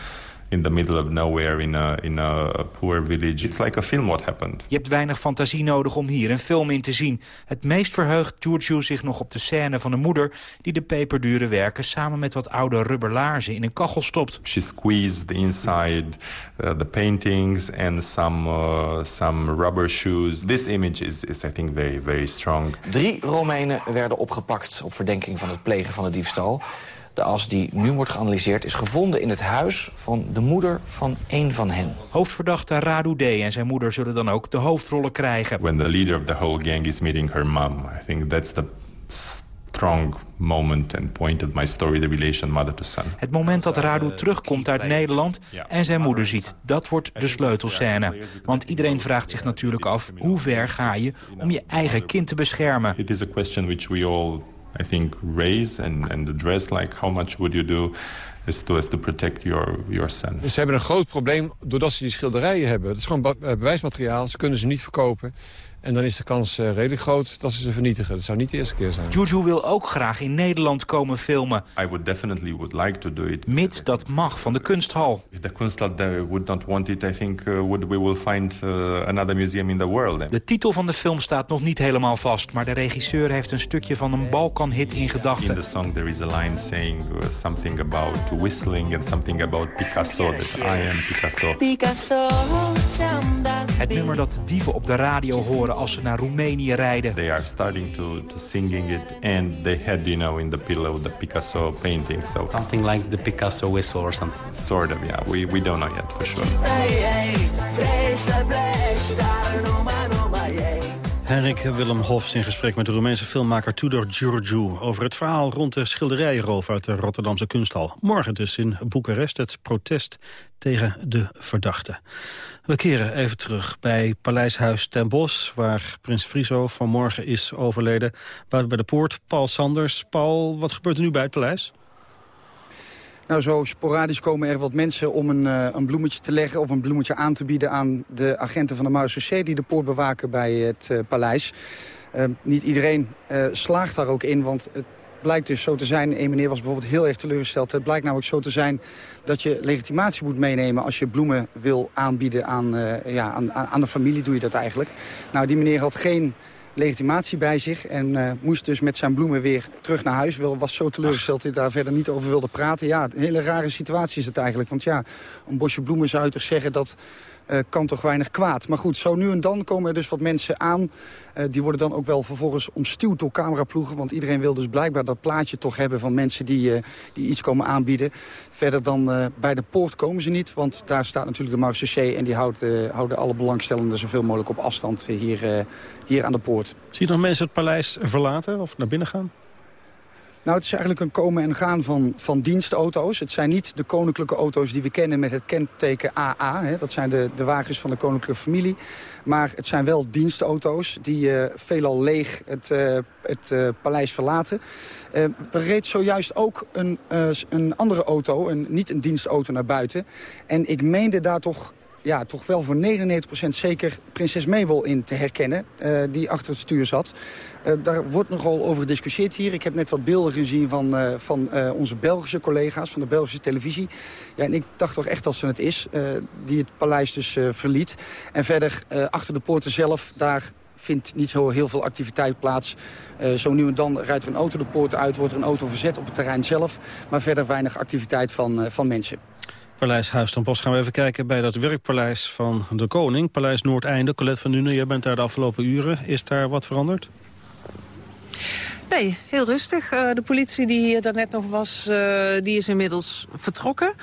in the middle of nowhere in a, in a poor village. It's like a film what happened. Je hebt weinig fantasie nodig om hier een film in te zien. Het meest verheugt Giorgio zich nog op de scène van de moeder... die de peperdure werken samen met wat oude rubberlaarzen in een kachel stopt. She squeezed inside uh, the paintings and some, uh, some rubber shoes. This image is, is I think very, very strong. Drie Romeinen werden opgepakt op verdenking van het plegen van de diefstal. De as die nu wordt geanalyseerd is gevonden in het huis van de moeder van één van hen. Hoofdverdachte Radu D. en zijn moeder zullen dan ook de hoofdrollen krijgen. When the leader of the whole gang is meeting her mom, I think that's the strong moment and point of my story, the relation mother to son. Het moment dat Radu terugkomt uit Nederland en zijn moeder ziet, dat wordt de sleutelscène. Want iedereen vraagt zich natuurlijk af, hoe ver ga je om je eigen kind te beschermen? It is a question which we all I think, raise and, and address, like how much would you do as to, as to protect your, your son. Ze hebben een groot probleem doordat ze die schilderijen hebben. Het is gewoon be bewijsmateriaal, ze kunnen ze niet verkopen. En dan is de kans uh, redelijk groot dat ze ze vernietigen. Dat zou niet de eerste keer zijn. Juju wil ook graag in Nederland komen filmen. I would definitely would like to do it. Mits dat mag van de kunsthal. If the kunsthal would not want it, I think would, we will find uh, another museum in the world. De titel van de film staat nog niet helemaal vast, maar de regisseur heeft een stukje van een Balkan-hit in gedachten. In the song there is a line saying uh, something about whistling and something about Picasso, that I am Picasso. Picasso. Het nummer dat de dieven op de radio horen als ze naar Roemenië rijden. They are starting to, to singing it and they had, you know, in the pillow the Picasso painting. So something like the Picasso whistle or something. Sort of, yeah. We, we don't know yet for sure. Henrik Willem Hofs in gesprek met de Roemeense filmmaker Tudor Giurgiu... over het verhaal rond de schilderijenroof uit de Rotterdamse kunsthal. Morgen dus in Boekarest het protest tegen de verdachte. We keren even terug bij Paleishuis ten Bosch... waar prins Friso vanmorgen is overleden. Buiten bij de poort, Paul Sanders. Paul, wat gebeurt er nu bij het paleis? Nou, zo sporadisch komen er wat mensen om een, uh, een bloemetje te leggen... of een bloemetje aan te bieden aan de agenten van de Marseillais... die de poort bewaken bij het uh, paleis. Uh, niet iedereen slaagt daar ook in, want het blijkt dus zo te zijn... een meneer was bijvoorbeeld heel erg teleurgesteld. Het blijkt namelijk zo te zijn dat je legitimatie moet meenemen... als je bloemen wil aanbieden aan, ja, aan, aan de familie, doe je dat eigenlijk. Nou, die meneer had geen legitimatie bij zich. En uh, moest dus met zijn bloemen weer terug naar huis. Wel, was zo teleurgesteld dat hij daar verder niet over wilde praten. Ja, een hele rare situatie is het eigenlijk. Want ja, een bosje bloemen zou je zeggen dat... Uh, kan toch weinig kwaad. Maar goed, zo nu en dan komen er dus wat mensen aan. Uh, die worden dan ook wel vervolgens omstuwd door cameraploegen. Want iedereen wil dus blijkbaar dat plaatje toch hebben van mensen die, uh, die iets komen aanbieden. Verder dan bij de poort komen ze niet. Want daar staat natuurlijk de Marseillais en die houdt, houden alle belangstellenden zoveel mogelijk op afstand hier, hier aan de poort. Zie je nog mensen het paleis verlaten of naar binnen gaan? Nou, het is eigenlijk een komen en gaan van, van dienstauto's. Het zijn niet de koninklijke auto's die we kennen met het kenteken AA. Hè. Dat zijn de, de wagens van de koninklijke familie. Maar het zijn wel dienstauto's die uh, veelal leeg het, uh, het uh, paleis verlaten. er reed zojuist ook een, een andere auto, een, niet een dienstauto, naar buiten. En ik meende daar toch ja, toch wel voor 99% zeker prinses Mabel in te herkennen... Uh, die achter het stuur zat. Uh, daar wordt nogal over gediscussieerd hier. Ik heb net wat beelden gezien van, uh, van onze Belgische collega's, van de Belgische televisie. Ja, en ik dacht toch echt dat ze het is, die het paleis dus verliet. En verder, achter de poorten zelf, daar vindt niet zo heel veel activiteit plaats. Zo nu en dan rijdt er een auto de poort uit, wordt er een auto verzet op het terrein zelf. Maar verder weinig activiteit van, van mensen. Paleis Huis ten Bosch gaan we even kijken bij dat werkpaleis van de koning. Paleis Noordeinde. Colette van Nuenen, jij bent daar de afgelopen uren. Is daar wat veranderd? Nee, heel rustig. Uh, de politie die hier daarnet nog was, uh, die is inmiddels vertrokken.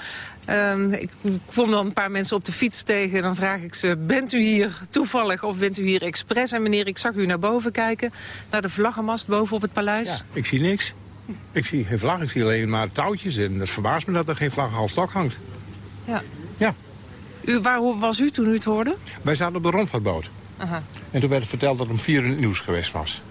Uh, ik kom dan een paar mensen op de fiets tegen. Dan vraag ik ze, bent u hier toevallig of bent u hier expres? En meneer, ik zag u naar boven kijken. Naar de vlaggenmast boven op het paleis. Ja, ik zie niks. Ik zie geen vlag, ik zie alleen maar touwtjes. En het verbaast me dat er geen vlag half stok hangt. Ja. Ja. U, waar was u toen u het hoorde? Wij zaten op de rondvaartboot. Aha. En toen werd het verteld dat het om vier uur nieuws geweest was.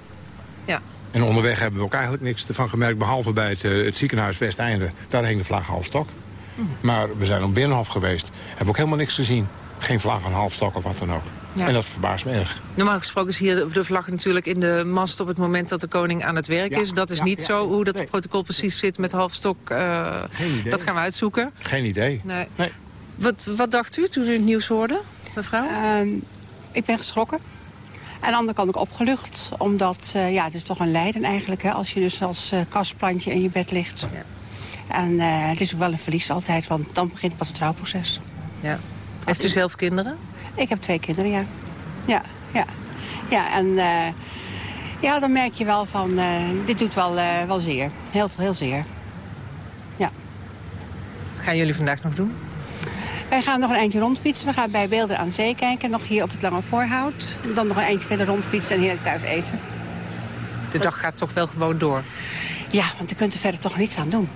Ja. En onderweg hebben we ook eigenlijk niks ervan gemerkt... behalve bij het, het ziekenhuis Westeinde. Daar hing de vlag half stok. Mm. Maar we zijn op Binnenhof geweest. Hebben ook helemaal niks gezien. Geen vlag aan half stok of wat dan ook. Ja. En dat verbaast me erg. Normaal gesproken is hier de vlag natuurlijk in de mast... op het moment dat de koning aan het werk Ja, is. Dat is ja, niet ja. zo hoe dat Nee. protocol precies zit met halfstok. Uh, idee. dat gaan we uitzoeken. Geen idee. Nee. Nee. Wat, wat dacht u toen u het nieuws hoorde, mevrouw? Ehm, ik ben geschrokken. Aan de andere kant ook opgelucht. Omdat uh, ja, het is toch een lijden eigenlijk. Hè, als je dus als uh, kastplantje in je bed ligt. Ja. En uh, het is ook wel een verlies altijd. Want dan begint pas het trouwproces. Ja. Heeft u zelf kinderen? Ik heb twee kinderen, ja. Ja, ja. Ja, en ja, dan merk je wel van... dit doet wel, wel zeer. Heel, heel zeer. Ja. Wat gaan jullie vandaag nog doen? Wij gaan nog een eindje rondfietsen. We gaan bij Beelden aan Zee kijken. Nog hier op het Lange Voorhout. Dan nog een eindje verder rondfietsen en heerlijk thuis eten. De dag gaat toch wel gewoon door? Ja, want je kunt er verder toch niets aan doen.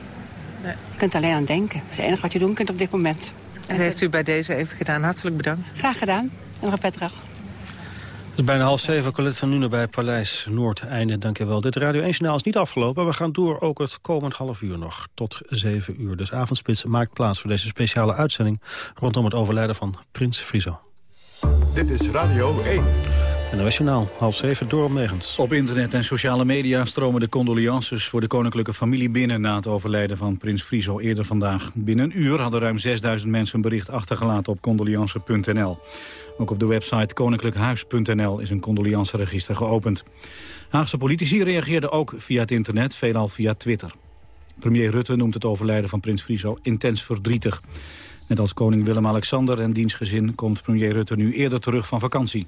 Nee. Je kunt alleen aan denken. Dat is het enige wat je doen kunt op dit moment. En dat heeft u bij deze even gedaan. Hartelijk bedankt. Graag gedaan. En nog een het is bijna half zeven, Colette van Nuenen bij Paleis Noordeinde. Dank je wel. Dit Radio 1-journaal is niet afgelopen. We gaan door ook het komend half uur nog, tot zeven uur. Dus avondspits maakt plaats voor deze speciale uitzending... rondom het overlijden van Prins Friso. Dit is Radio 1. En Nationaal, half zeven, door om negens. Op internet en sociale media stromen de condolences voor de koninklijke familie binnen... na het overlijden van prins Friso eerder vandaag. Binnen een uur hadden ruim 6000 mensen een bericht achtergelaten op condoleance.nl. Ook op de website koninklijkhuis.nl is een condoleanceregister geopend. Haagse politici reageerden ook via het internet, veelal via Twitter. Premier Rutte noemt het overlijden van prins Friso intens verdrietig. Net als koning Willem-Alexander en diens gezin komt premier Rutte nu eerder terug van vakantie.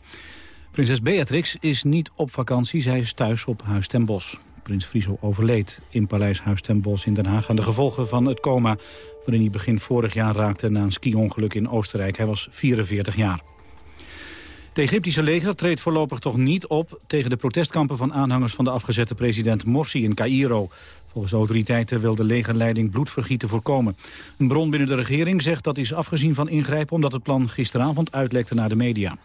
Prinses Beatrix is niet op vakantie, zij is thuis op Huis ten Bosch. Prins Friso overleed in Paleis Huis ten Bosch in Den Haag... aan de gevolgen van het coma waarin hij begin vorig jaar raakte... na een ski-ongeluk in Oostenrijk. Hij was 44 jaar. Het Egyptische leger treedt voorlopig toch niet op... tegen de protestkampen van aanhangers van de afgezette president Morsi in Cairo. Volgens autoriteiten wil de legerleiding bloedvergieten voorkomen. Een bron binnen de regering zegt dat is afgezien van ingrijpen... omdat het plan gisteravond uitlekte naar de media.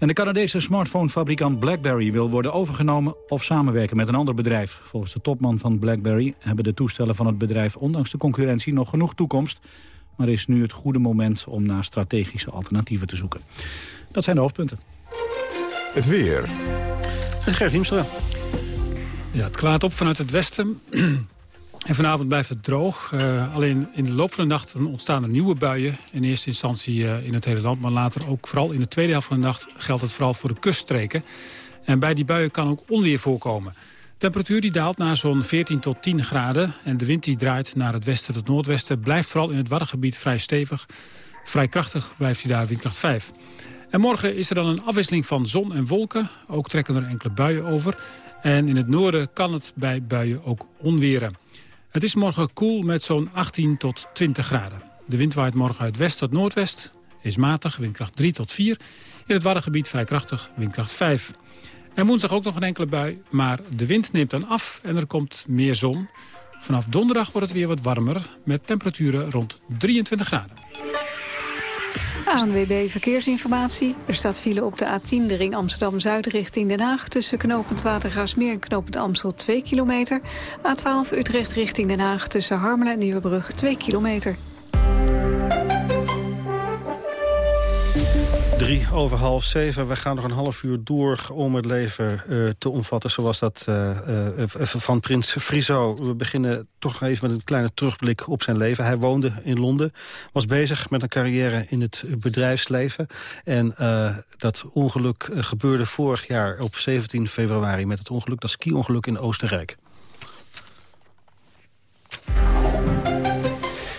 En de Canadese smartphonefabrikant BlackBerry wil worden overgenomen of samenwerken met een ander bedrijf. Volgens de topman van BlackBerry hebben de toestellen van het bedrijf ondanks de concurrentie nog genoeg toekomst. Maar is nu het goede moment om naar strategische alternatieven te zoeken. Dat zijn de hoofdpunten. Het weer. Het Gert Hiemstra. Ja, het klaart op vanuit het westen. En vanavond blijft het droog. Uh, alleen in de loop van de nacht ontstaan er nieuwe buien. In eerste instantie uh, in het hele land, maar later ook vooral in de tweede helft van de nacht geldt het vooral voor de kuststreken. En bij die buien kan ook onweer voorkomen. De temperatuur die daalt naar zo'n 14 tot 10 graden. En de wind die draait naar het westen tot noordwesten blijft vooral in het Waddengebied vrij stevig. Vrij krachtig blijft hij daar windkracht 5. En morgen is er dan een afwisseling van zon en wolken. Ook trekken er enkele buien over. En in het noorden kan het bij buien ook onweren. Het is morgen koel met zo'n 18 tot 20 graden. De wind waait morgen uit west tot noordwest. Is matig, windkracht 3 tot 4. In het Waddengebied vrij krachtig, windkracht 5. En woensdag ook nog een enkele bui, maar de wind neemt dan af en er komt meer zon. Vanaf donderdag wordt het weer wat warmer, met temperaturen rond 23 graden. ANWB Verkeersinformatie. Er staat file op de A10, de ring Amsterdam-Zuid richting Den Haag... tussen knopend Watergaasmeer en knopend Amstel 2 kilometer. A12 Utrecht richting Den Haag tussen Harmelen en Nieuwebrug 2 kilometer. Drie over half zeven. We gaan nog een half uur door om het leven uh, te omvatten... zoals dat uh, uh, van prins Friso. We beginnen toch nog even met een kleine terugblik op zijn leven. Hij woonde in Londen, was bezig met een carrière in het bedrijfsleven. En dat ongeluk gebeurde vorig jaar op 17 februari... met het ongeluk, dat ski-ongeluk in Oostenrijk.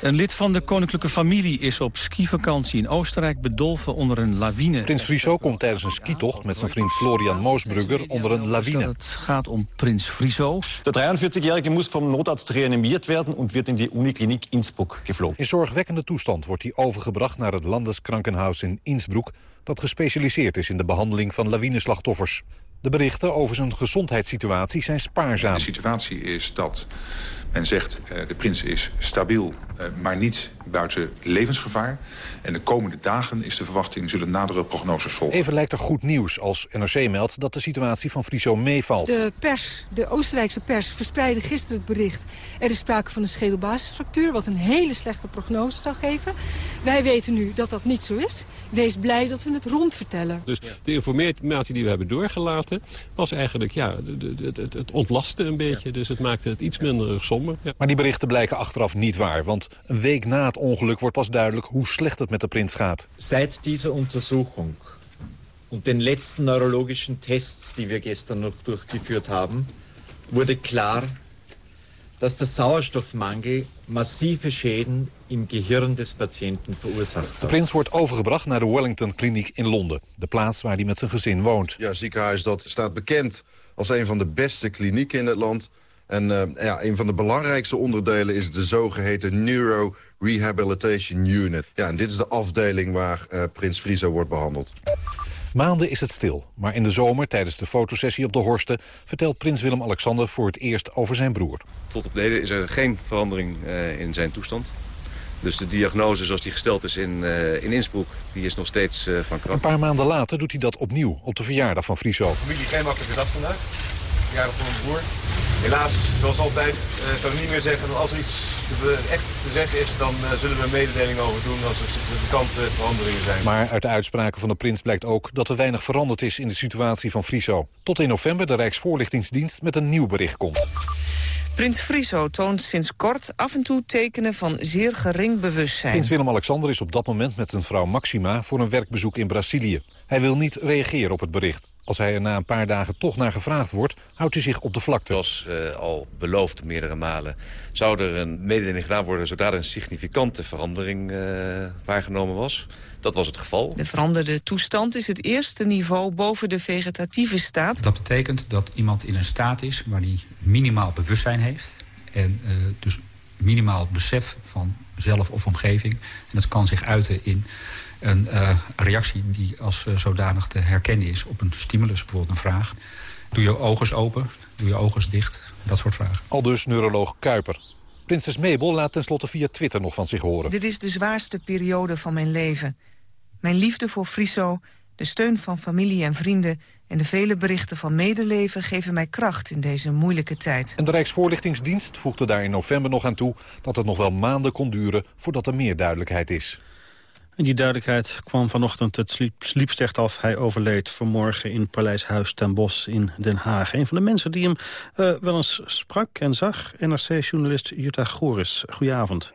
Een lid van de koninklijke familie is op skivakantie in Oostenrijk bedolven onder een lawine. Prins Friso komt tijdens een skitocht met zijn vriend Florian Moosbrugger onder een lawine. Het gaat om prins Friso. De 43-jarige moest van noodarts reanimeerd werden en werd in de Unikliniek Innsbruck gevlogen. In zorgwekkende toestand wordt hij overgebracht naar het Landeskrankenhuis in Innsbruck... dat gespecialiseerd is in de behandeling van lawineslachtoffers. De berichten over zijn gezondheidssituatie zijn spaarzaam. De situatie is dat men zegt uh, de prins is stabiel, maar niet buiten levensgevaar. En de komende dagen is de verwachting zullen nadere prognoses volgen. Even lijkt er goed nieuws als NRC meldt dat de situatie van Friso meevalt. De pers, de Oostenrijkse pers, verspreidde gisteren het bericht. Er is sprake van een schedelbasisfractuur, wat een hele slechte prognose zou geven. Wij weten nu dat dat niet zo is. Wees blij dat we het rondvertellen. Dus de informatie die we hebben doorgelaten was eigenlijk ja, het, het, het ontlasten een beetje. Dus het maakte het iets minder somber. Ja. Maar die berichten blijken achteraf niet waar, want Een week na het ongeluk wordt pas duidelijk hoe slecht het met de prins gaat. Seit dieser Untersuchung und den letzten neurologischen Tests, die wir gestern noch durchgeführt haben, wurde klar, dass der Sauerstoffmangel massive Schäden im Gehirn des Patiënten verursacht De prins wordt overgebracht naar de Wellington Kliniek in Londen. De plaats waar hij met zijn gezin woont. Ja, ziekenhuis dat staat bekend als een van de beste klinieken in het land. En uh, ja, een van de belangrijkste onderdelen is de zogeheten Neuro Rehabilitation Unit. Ja, en dit is de afdeling waar uh, prins Friso wordt behandeld. Maanden is het stil, maar in de zomer tijdens de fotosessie op de Horsten... vertelt prins Willem-Alexander voor het eerst over zijn broer. Tot op de heden is er geen verandering uh, in zijn toestand. Dus de diagnose zoals die gesteld is in, uh, in Innsbruck, die is nog steeds uh, van kracht. Een paar maanden later doet hij dat opnieuw, op de verjaardag van Friso. Familie, geen makkelijke dag vandaag. Verjaardag van mijn broer. Helaas, zoals altijd, uh, kan ik niet meer zeggen. Als er iets echt te zeggen is, dan uh, zullen we een mededeling over doen als er significante veranderingen zijn. Maar uit de uitspraken van de prins blijkt ook dat er weinig veranderd is in de situatie van Friso. Tot in november de Rijksvoorlichtingsdienst met een nieuw bericht komt. Prins Friso toont sinds kort af en toe tekenen van zeer gering bewustzijn. Prins Willem-Alexander is op dat moment met zijn vrouw Maxima voor een werkbezoek in Brazilië. Hij wil niet reageren op het bericht. Als hij er na een paar dagen toch naar gevraagd wordt, houdt hij zich op de vlakte. Zoals uh, al beloofd meerdere malen, zou er een mededeling gedaan worden... zodra er een significante verandering uh, waargenomen was. Dat was het geval. De veranderde toestand is het eerste niveau boven de vegetatieve staat. Dat betekent dat iemand in een staat is waar hij minimaal bewustzijn heeft... en uh, dus minimaal besef van zelf of omgeving. En dat kan zich uiten in een uh, reactie die als uh, zodanig te herkennen is op een stimulus, bijvoorbeeld een vraag. Doe je ogen open, doe je ogen dicht, dat soort vragen. Al dus neuroloog Kuiper. Prinses Mabel laat tenslotte via Twitter nog van zich horen. Dit is de zwaarste periode van mijn leven. Mijn liefde voor Friso, de steun van familie en vrienden... en de vele berichten van medeleven geven mij kracht in deze moeilijke tijd. En de Rijksvoorlichtingsdienst voegde daar in november nog aan toe... dat het nog wel maanden kon duren voordat er meer duidelijkheid is. En die duidelijkheid kwam vanochtend het sliep, sliepstecht af. Hij overleed vanmorgen in Paleis Huis ten Bosch in Den Haag. Een van de mensen die hem uh, wel eens sprak en zag, NRC-journalist Jutta Goris. Goedenavond.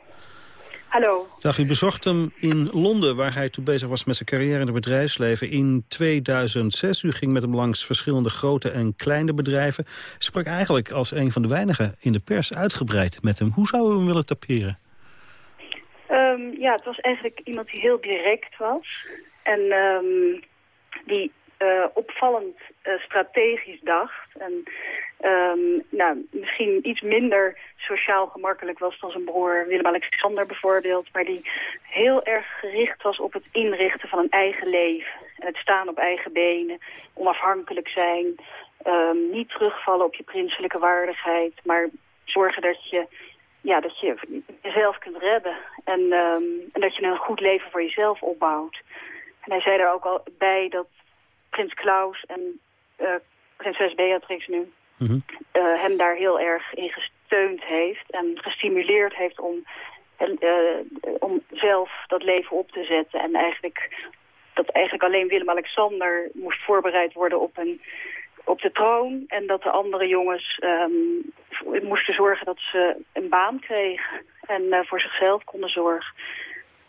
Hallo. Dag, u bezocht hem in Londen, waar hij toen bezig was met zijn carrière in het bedrijfsleven in 2006. U ging met hem langs verschillende grote en kleine bedrijven. Sprak eigenlijk als een van de weinigen in de pers uitgebreid met hem. Hoe zou u hem willen taperen? Um, ja, het was eigenlijk iemand die heel direct was. En um, die uh, opvallend uh, strategisch dacht. En um, nou, misschien iets minder sociaal gemakkelijk was dan zijn broer Willem-Alexander bijvoorbeeld. Maar die heel erg gericht was op het inrichten van een eigen leven. En het staan op eigen benen, onafhankelijk zijn. Um, niet terugvallen op je prinselijke waardigheid, maar zorgen dat je ja, dat je jezelf kunt redden. En, um, en dat je een goed leven voor jezelf opbouwt. En hij zei er ook al bij dat prins Klaus en uh, prinses Beatrix nu... -hmm. uh, hem daar heel erg in gesteund heeft en gestimuleerd heeft om, uh, om zelf dat leven op te zetten. En eigenlijk dat eigenlijk alleen Willem-Alexander moest voorbereid worden op een op de troon. En dat de andere jongens um, moesten zorgen dat ze een baan kregen. En uh, voor zichzelf konden zorgen.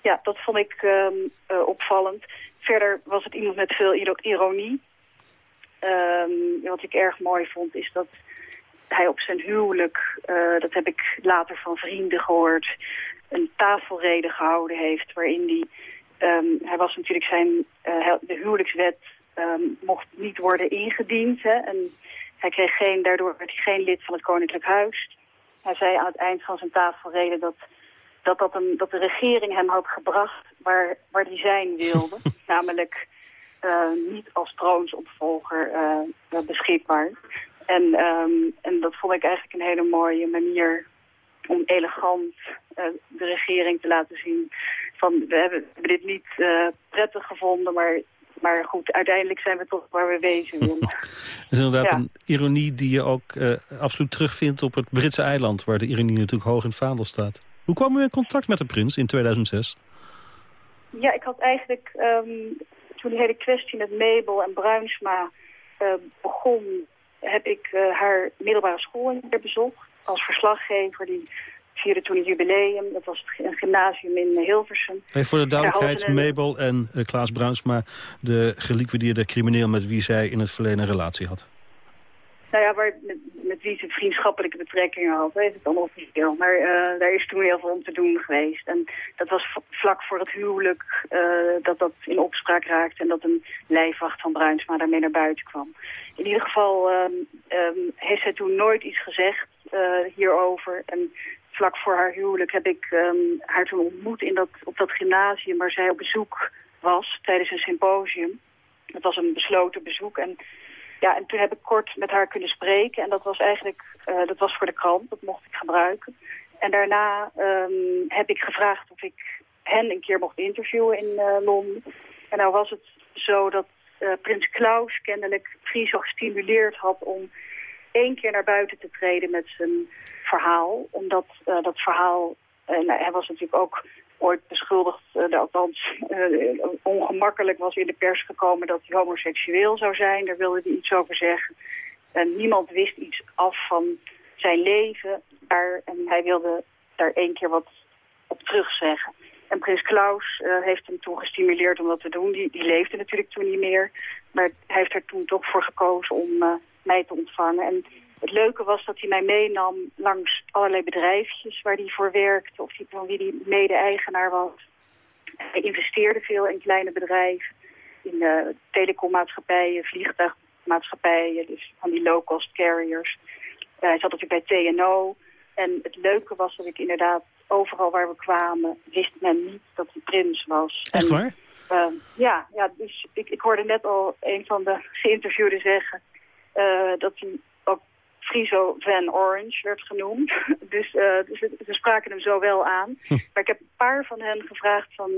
Ja, dat vond ik uh, opvallend. Verder was het iemand met veel ironie. Um, wat ik erg mooi vond is dat hij op zijn huwelijk, uh, dat heb ik later van vrienden gehoord, een tafelrede gehouden heeft waarin hij, um, hij was natuurlijk zijn, uh, de huwelijkswet um, mocht niet worden ingediend. Hè, en hij kreeg geen, daardoor werd hij geen lid van het Koninklijk Huis. Hij zei aan het eind van zijn tafelrede dat, dat, dat, een, dat de regering hem had gebracht waar, waar hij zijn wilde. namelijk niet als troonsopvolger uh, beschikbaar. En, um, en dat vond ik eigenlijk een hele mooie manier om elegant uh, de regering te laten zien. Van, we hebben, dit niet prettig gevonden, maar maar goed, uiteindelijk zijn we toch waar we wezen willen. Dat is inderdaad ja. een ironie die je ook uh, absoluut terugvindt op het Britse eiland... waar de ironie natuurlijk hoog in het vaandel staat. Hoe kwam u in contact met de prins in 2006? Ja, ik had eigenlijk, um, toen die hele kwestie met Mabel en Bruinsma uh, begon... heb ik uh, haar middelbare school bezocht als verslaggever... die vierde toen een jubileum. Dat was een gymnasium in Hilversum. Hey, voor de duidelijkheid, Mabel en uh, Klaas Bruinsma... de geliquideerde crimineel met wie zij in het verleden een relatie had. Nou ja, waar, met, wie ze vriendschappelijke betrekkingen had, weet het dan officieel. Maar uh, daar is toen heel veel om te doen geweest. En dat was vlak voor het huwelijk uh, dat dat in opspraak raakte... en dat een lijfwacht van Bruinsma daarmee naar buiten kwam. In ieder geval um, um, heeft zij toen nooit iets gezegd uh, hierover. En vlak voor haar huwelijk heb ik um, haar toen ontmoet in dat, op dat gymnasium... waar zij op bezoek was tijdens een symposium. Dat was een besloten bezoek en... Ja, en toen heb ik kort met haar kunnen spreken. En dat was eigenlijk, uh, dat was voor de krant, dat mocht ik gebruiken. En daarna um, heb ik gevraagd of ik hen een keer mocht interviewen in uh, Londen. En nou was het zo dat uh, prins Klaus kennelijk Friso gestimuleerd had om één keer naar buiten te treden met zijn verhaal. Omdat dat verhaal, nou, hij was natuurlijk ook ooit beschuldigd, uh, althans uh, ongemakkelijk was in de pers gekomen dat hij homoseksueel zou zijn. Daar wilde hij iets over zeggen. En niemand wist iets af van zijn leven. Daar, en hij wilde daar één keer wat op terugzeggen. En prins Klaus uh, heeft hem toen gestimuleerd om dat te doen. Die, die leefde natuurlijk toen niet meer. Maar hij heeft er toen toch voor gekozen om mij te ontvangen. En het leuke was dat hij mij meenam langs allerlei bedrijfjes waar hij voor werkte. Of die, van wie hij mede-eigenaar was. Hij investeerde veel in kleine bedrijven. In uh, telecommaatschappijen, vliegtuigmaatschappijen. Dus van die low-cost carriers. Uh, hij zat natuurlijk bij TNO. En het leuke was dat ik inderdaad overal waar we kwamen... wist men niet dat hij prins was. Echt waar? En, uh, ja, ja, dus ik, ik hoorde net al een van de geïnterviewden zeggen... dat hij Friso Van Orange werd genoemd. dus, uh, dus ze spraken hem zo wel aan. Hm. Maar ik heb een paar van hen gevraagd van...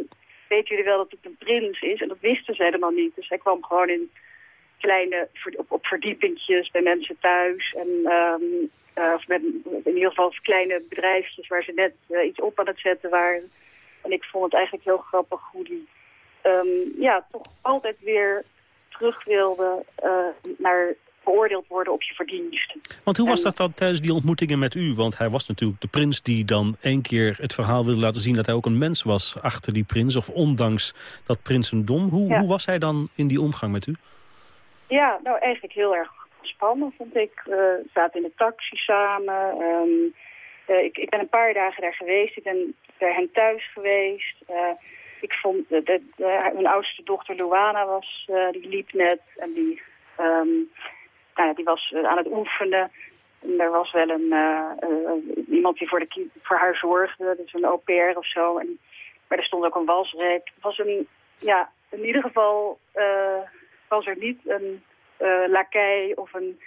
weten jullie wel dat het een prins is? En dat wisten ze helemaal niet. Dus hij kwam gewoon in kleine, op, op verdiepingjes bij mensen thuis. En um, uh, met, in ieder geval kleine bedrijfjes waar ze net uh, iets op aan het zetten waren. En ik vond het eigenlijk heel grappig hoe die um, ja, toch altijd weer terug wilde uh, naar beoordeeld worden op je verdiensten. Want hoe was dat dan tijdens die ontmoetingen met u? Want hij was natuurlijk de prins die dan één keer het verhaal wilde laten zien... dat hij ook een mens was achter die prins, of ondanks dat prinsendom. Hoe, Ja. hoe was hij dan in die omgang met u? Ja, nou eigenlijk heel erg spannend vond ik. Eh, We zaten in de taxi samen. Um, uh, ik, ik ben een paar dagen daar geweest. Ik ben bij hem thuis geweest. Uh, ik vond, de, de, de, mijn oudste dochter Luana was, uh, die liep net. En die, um, nou ja, die was aan het oefenen. En er was wel een, iemand die voor, de, voor haar zorgde. Dus een au pair of zo. En, maar er stond ook een wasreep. Het was een, ja, in ieder geval was er niet een lakij of een,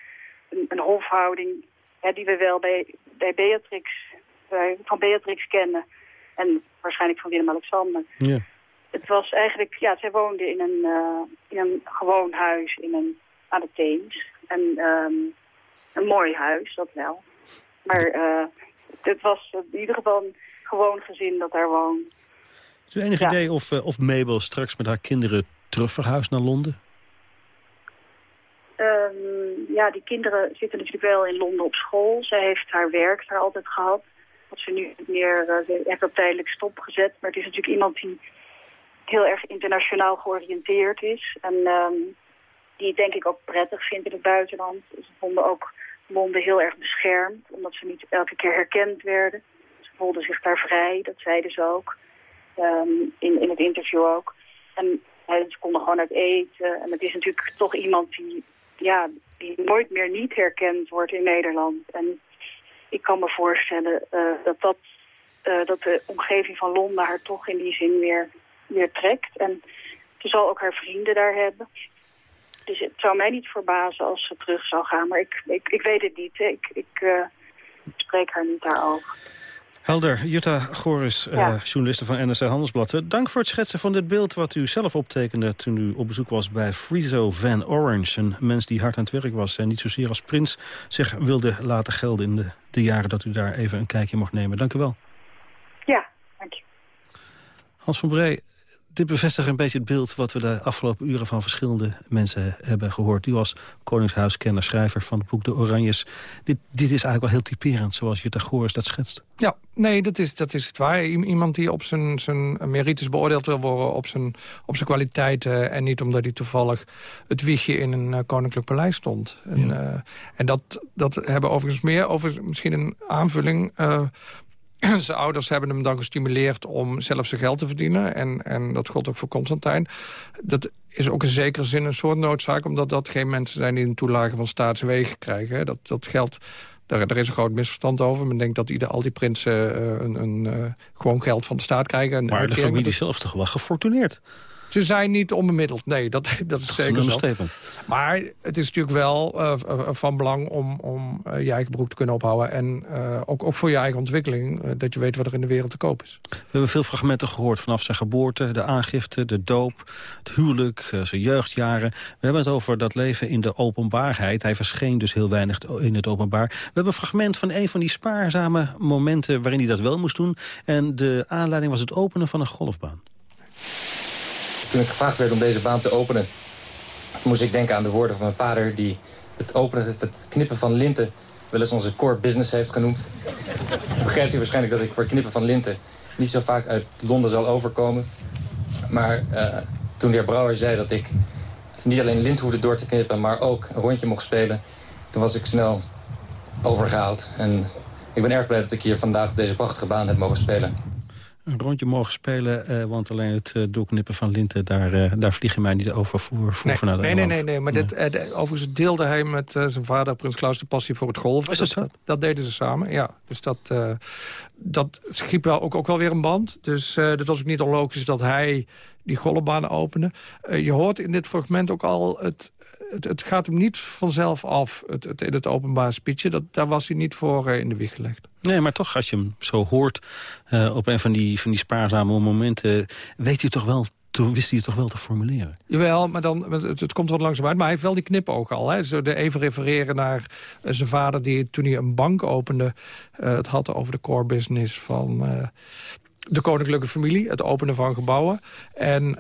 een, een hofhouding hè, die we wel bij, bij Beatrix, bij, van Beatrix kennen. En waarschijnlijk van Willem-Alexander. Ja. Het was eigenlijk, ja, zij woonde in een, uh, in een gewoon huis in een, aan de Theems. En um, een mooi huis, dat wel. Maar uh, het was in ieder geval een gewoon gezin dat daar woonde. Is u enig ja. idee of, of Mabel straks met haar kinderen terug verhuist naar Londen? Um, ja, die kinderen zitten natuurlijk wel in Londen op school. Zij heeft haar werk daar altijd gehad. Wat ze nu niet meer, uh, ze heeft dat tijdelijk stopgezet. Maar het is natuurlijk iemand die heel erg internationaal georiënteerd is. En um, die denk ik ook prettig vindt in het buitenland. Ze vonden ook Londen heel erg beschermd. Omdat ze niet elke keer herkend werden. Ze voelden zich daar vrij, dat zeiden ze ook. Um, in, in het interview ook. En ja, ze konden gewoon uit eten. En het is natuurlijk toch iemand die ja, die nooit meer niet herkend wordt in Nederland. En ik kan me voorstellen uh, dat, dat, uh, dat de omgeving van Londen haar toch in die zin weer, weer trekt. En ze zal ook haar vrienden daar hebben. Dus het zou mij niet verbazen als ze terug zou gaan. Maar ik, ik, ik weet het niet. Ik, ik uh, spreek haar niet daarover. Helder. Jutta Goris, ja. uh, journaliste van NRC Handelsblad. Dank voor het schetsen van dit beeld wat u zelf optekende... toen u op bezoek was bij Friso Van Orange. Een mens die hard aan het werk was en niet zozeer als prins... zich wilde laten gelden in de, de jaren dat u daar even een kijkje mocht nemen. Dank u wel. Ja, dank je. Hans van Bree, dit bevestigt een beetje het beeld wat we de afgelopen uren van verschillende mensen hebben gehoord. U was koningshuiskenner, schrijver van het boek De Oranjes. Dit, dit is eigenlijk wel heel typerend zoals Jutta Goors dat schetst. Ja, nee, dat is, dat is het waar. Iemand die op zijn, zijn merites beoordeeld wil worden, op zijn, op zijn kwaliteiten... en niet omdat hij toevallig het wiegje in een uh, koninklijk paleis stond. En, uh, en dat, dat hebben overigens meer over misschien een aanvulling... Uh, zijn ouders hebben hem dan gestimuleerd om zelf zijn geld te verdienen. En, en dat gold ook voor Constantijn. Dat is ook in zekere zin een soort noodzaak... omdat dat geen mensen zijn die een toelage van staatswegen krijgen. Dat, dat geld daar, daar, is een groot misverstand over. Men denkt dat ieder, al die prinsen uh, een, een, uh, gewoon geld van de staat krijgen. Maar de familie zelf toch wel gefortuneerd? Ze zijn niet onbemiddeld, nee, dat, dat is dat zeker zo. Maar het is natuurlijk wel uh, van belang om, om uh, je eigen beroep te kunnen ophouden. En uh, ook, ook voor je eigen ontwikkeling, dat je weet wat er in de wereld te koop is. We hebben veel fragmenten gehoord vanaf zijn geboorte, de aangifte, de doop, het huwelijk, zijn jeugdjaren. We hebben het over dat leven in de openbaarheid. Hij verscheen dus heel weinig in het openbaar. We hebben een fragment van een van die spaarzame momenten waarin hij dat wel moest doen. En de aanleiding was het openen van een golfbaan. Toen ik gevraagd werd om deze baan te openen... moest ik denken aan de woorden van mijn vader... die het openen, het knippen van linten... wel eens onze core business heeft genoemd. Begrijpt u waarschijnlijk dat ik voor het knippen van linten... niet zo vaak uit Londen zal overkomen. Maar uh, toen de heer Brouwer zei dat ik niet alleen lint hoefde door te knippen... maar ook een rondje mocht spelen... toen was ik snel overgehaald. En ik ben erg blij dat ik hier vandaag deze prachtige baan heb mogen spelen een rondje mogen spelen. Uh, want alleen het uh, van linten, daar, uh, daar vlieg je mij niet over voor, voor nee, vanuit nee, nee, nee, nee, maar dit, de, overigens deelde hij met zijn vader, Prins Klaus, de passie voor het golven. Is dat, dat, dat, deden ze samen, ja. Dus dat, dat schiep wel ook, ook wel weer een band. Dus dat was ook niet onlogisch dat hij die golfbaan opende. je hoort in dit fragment ook al het, het, het, gaat hem niet vanzelf af, het, het, in het openbaar speechje. Dat, daar was hij niet voor in de wieg gelegd. Nee, maar toch, als je hem zo hoort uh, op een van die, van die spaarzame momenten... weet hij toch wel toen wist hij het toch wel te formuleren. Jawel, maar dan, het, komt wat langzaam uit. Maar hij heeft wel die knipoog al. Hè. Zo de even refereren naar uh, zijn vader die toen hij een bank opende... Uh, het had over de core business van de koninklijke familie. Het openen van gebouwen. En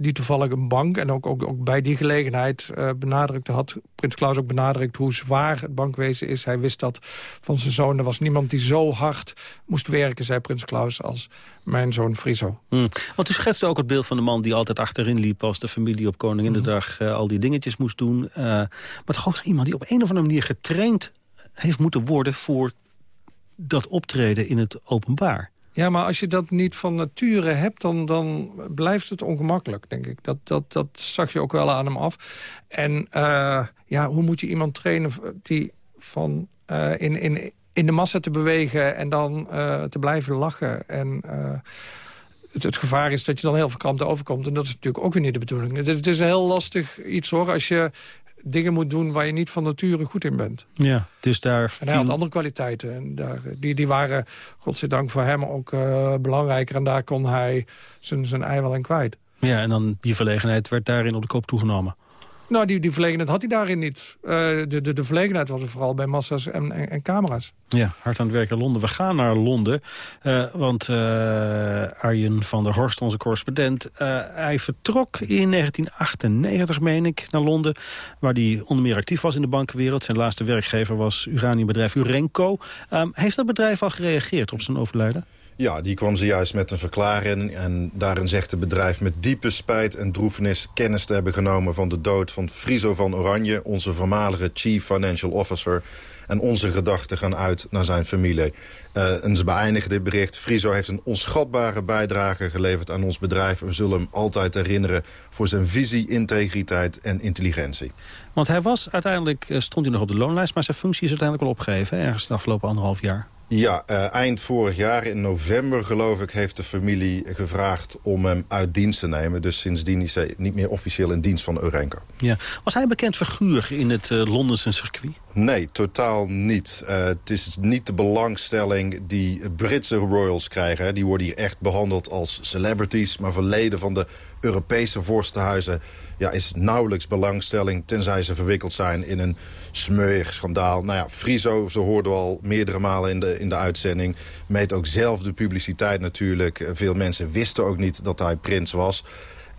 die toevallig een bank. En ook, ook, ook bij die gelegenheid uh, benadrukte, had Prins Klaus ook benadrukt hoe zwaar het bankwezen is. Hij wist dat van zijn zoon, er was niemand die zo hard moest werken, zei Prins Klaus, als mijn zoon Friso. Hmm. Want u schetste ook het beeld van de man die altijd achterin liep als de familie op Koninginnedag mm. uh, al die dingetjes moest doen. Uh, maar toch ook iemand die op een of andere manier getraind heeft moeten worden voor dat optreden in het openbaar. Ja, maar als je dat niet van nature hebt, dan, dan blijft het ongemakkelijk, denk ik. Dat, dat, dat zag je ook wel aan hem af. En uh, ja, hoe moet je iemand trainen die van uh, in, in, in de massa te bewegen en dan uh, te blijven lachen? En het, het, gevaar is dat je dan heel verkrampt overkomt. En dat is natuurlijk ook weer niet de bedoeling. Het, het is een heel lastig iets hoor, als je dingen moet doen waar je niet van nature goed in bent. Ja, dus daar... En hij had andere kwaliteiten. En daar, die, die waren, godzijdank voor hem, ook uh, belangrijker. En daar kon hij zijn, zijn ei wel in kwijt. Ja, en dan die verlegenheid werd daarin op de koop toegenomen. Nou, die, die verlegenheid had hij daarin niet. Uh, de, de, de verlegenheid was er vooral bij massa's en, en, camera's. Ja, hard aan het werken Londen. We gaan naar Londen, uh, want uh, Arjen van der Horst, onze correspondent... hij vertrok in 1998, meen ik, naar Londen... waar hij onder meer actief was in de bankenwereld. Zijn laatste werkgever was uraniumbedrijf Urenco. Um, heeft dat bedrijf al gereageerd op zijn overlijden? Ja, die kwam zojuist met een verklaring. En daarin zegt het bedrijf met diepe spijt en droefenis... kennis te hebben genomen van de dood van Friso van Oranje... onze voormalige chief financial officer. En onze gedachten gaan uit naar zijn familie. Uh, en ze beëindigen dit bericht. Friso heeft een onschatbare bijdrage geleverd aan ons bedrijf. We zullen hem altijd herinneren voor zijn visie, integriteit en intelligentie. Want hij was uiteindelijk, eh, stond hij nog op de loonlijst... maar zijn functie is uiteindelijk wel opgegeven, ergens de afgelopen anderhalf jaar. Ja, uh, eind vorig jaar, in november geloof ik, heeft de familie gevraagd om hem uit dienst te nemen. Dus sindsdien is hij niet meer officieel in dienst van Urenco. Ja. Was hij een bekend figuur in het uh, Londense circuit? Nee, totaal niet. Uh, het is niet de belangstelling die Britse royals krijgen. Die worden hier echt behandeld als celebrities. Maar verleden van de Europese vorstenhuizen ja, is nauwelijks belangstelling... tenzij ze verwikkeld zijn in een smeuig schandaal. Nou ja, Friso, ze hoorden al meerdere malen in de, in de uitzending... meet ook zelf de publiciteit natuurlijk. Veel mensen wisten ook niet dat hij prins was...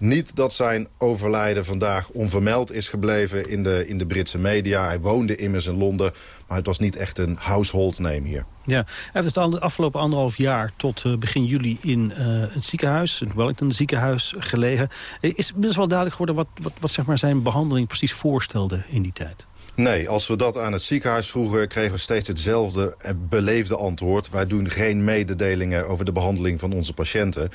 Niet dat zijn overlijden vandaag onvermeld is gebleven in de, in de Britse media. Hij woonde immers in Londen, maar het was niet echt een household name hier. Ja, hij heeft het afgelopen anderhalf jaar tot uh, begin juli in uh, het ziekenhuis, het Wellington ziekenhuis, gelegen. Is het inmiddels wel duidelijk geworden wat, wat, wat zeg maar zijn behandeling precies voorstelde in die tijd? Nee, als we dat aan het ziekenhuis vroegen... kregen we steeds hetzelfde beleefde antwoord. Wij doen geen mededelingen over de behandeling van onze patiënten.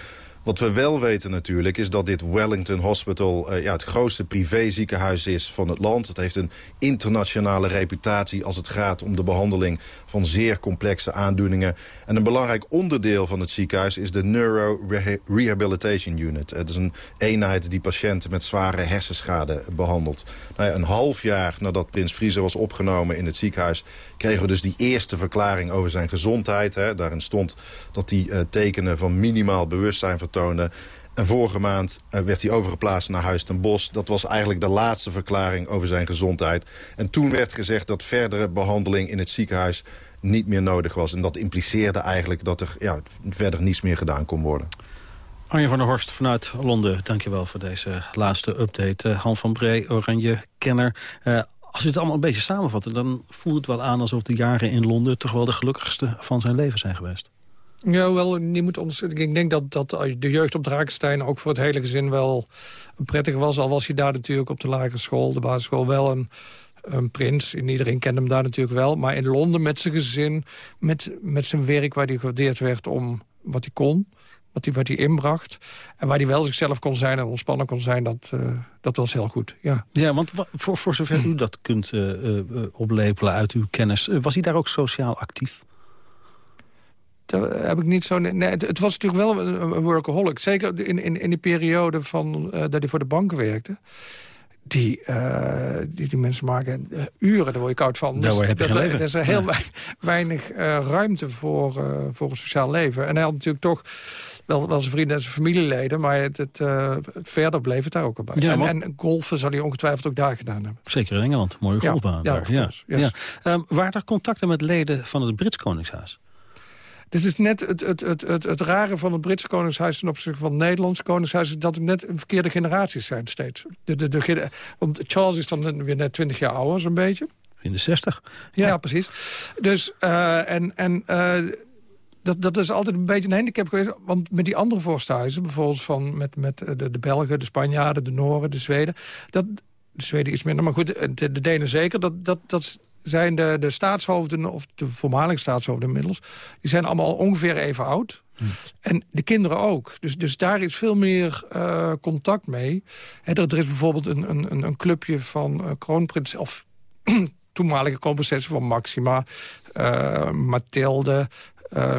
Wat we wel weten natuurlijk is dat dit Wellington Hospital... Uh, ja, het grootste privéziekenhuis is van het land. Het heeft een internationale reputatie als het gaat om de behandeling van zeer complexe aandoeningen. En een belangrijk onderdeel van het ziekenhuis is de Neuro Rehabilitation Unit. Het is een eenheid die patiënten met zware hersenschade behandelt. Nou een half jaar nadat prins Friese was opgenomen in het ziekenhuis... kregen we dus die eerste verklaring over zijn gezondheid. Hè. Daarin stond dat hij uh, tekenen van minimaal bewustzijn En vorige maand uh, werd hij overgeplaatst naar Huis ten Bosch. Dat was eigenlijk de laatste verklaring over zijn gezondheid. En toen werd gezegd dat verdere behandeling in het ziekenhuis niet meer nodig was. En dat impliceerde eigenlijk dat er ja, verder niets meer gedaan kon worden. Arjen van der Horst vanuit Londen, dankjewel voor deze laatste update. Uh, Han van Bree, Oranje, kenner. Uh, als je het allemaal een beetje samenvat, dan voelt het wel aan alsof de jaren in Londen... toch wel de gelukkigste van zijn leven zijn geweest. Ja, wel, je moet ons, ik denk dat, dat de jeugd op Drakenstein ook voor het hele gezin wel prettig was. Al was hij daar natuurlijk op de lagere school, de basisschool, wel een, een prins. En iedereen kende hem daar natuurlijk wel. Maar in Londen met zijn gezin, met, met zijn werk waar hij gewaardeerd werd om wat hij kon. Wat hij, wat hij inbracht. En waar hij wel zichzelf kon zijn en ontspannen kon zijn, dat, uh, dat was heel goed. Ja, ja want voor, voor zover u dat kunt uh, uh, oplepelen uit uw kennis... was hij daar ook sociaal actief? Dat heb ik niet zo... Nee, het, was natuurlijk wel een, workaholic. Zeker in, in, in die periode van, uh, dat hij voor de bank werkde. Die, uh, die, die mensen maken uh, uren, daar word je koud van. Daar dus heb je dat, leven. Er is heel ja. weinig ruimte voor, voor een sociaal leven. En hij had natuurlijk toch wel, wel zijn vrienden en zijn familieleden... maar het, het verder bleef het daar ook al bij. Ja, en, en, golfen zal hij ongetwijfeld ook daar gedaan hebben. Zeker in Engeland, mooie golfbaan. Ja, daar. ja, ja. Um, waren er contacten met leden van het Brits Koningshuis? Dit is net het, het, het, het, het rare van het Britse koningshuis ten opzichte van het Nederlandse koningshuis... is dat het net een verkeerde generaties zijn steeds. De, de, de, want Charles is dan weer net 20 jaar ouder, zo'n beetje. In de 60. Ja, ja precies. Dus, uh, en... en uh, dat, dat is altijd een beetje een handicap geweest. Want met die andere vorstenhuizen, bijvoorbeeld van met, met de, de Belgen, de Spanjaarden, de Noren, de Zweden... Dat, de Zweden iets minder, maar goed, de, de Denen zeker... Dat, dat, dat zijn de, de staatshoofden, of de voormalige staatshoofden inmiddels... die zijn allemaal ongeveer even oud. Hm. En de kinderen ook. Dus, dus daar is veel meer uh, contact mee. He, er, er, is bijvoorbeeld een, een, een clubje van uh, kroonprins... of toenmalige kroonprinsessen van Maxima, uh, Mathilde...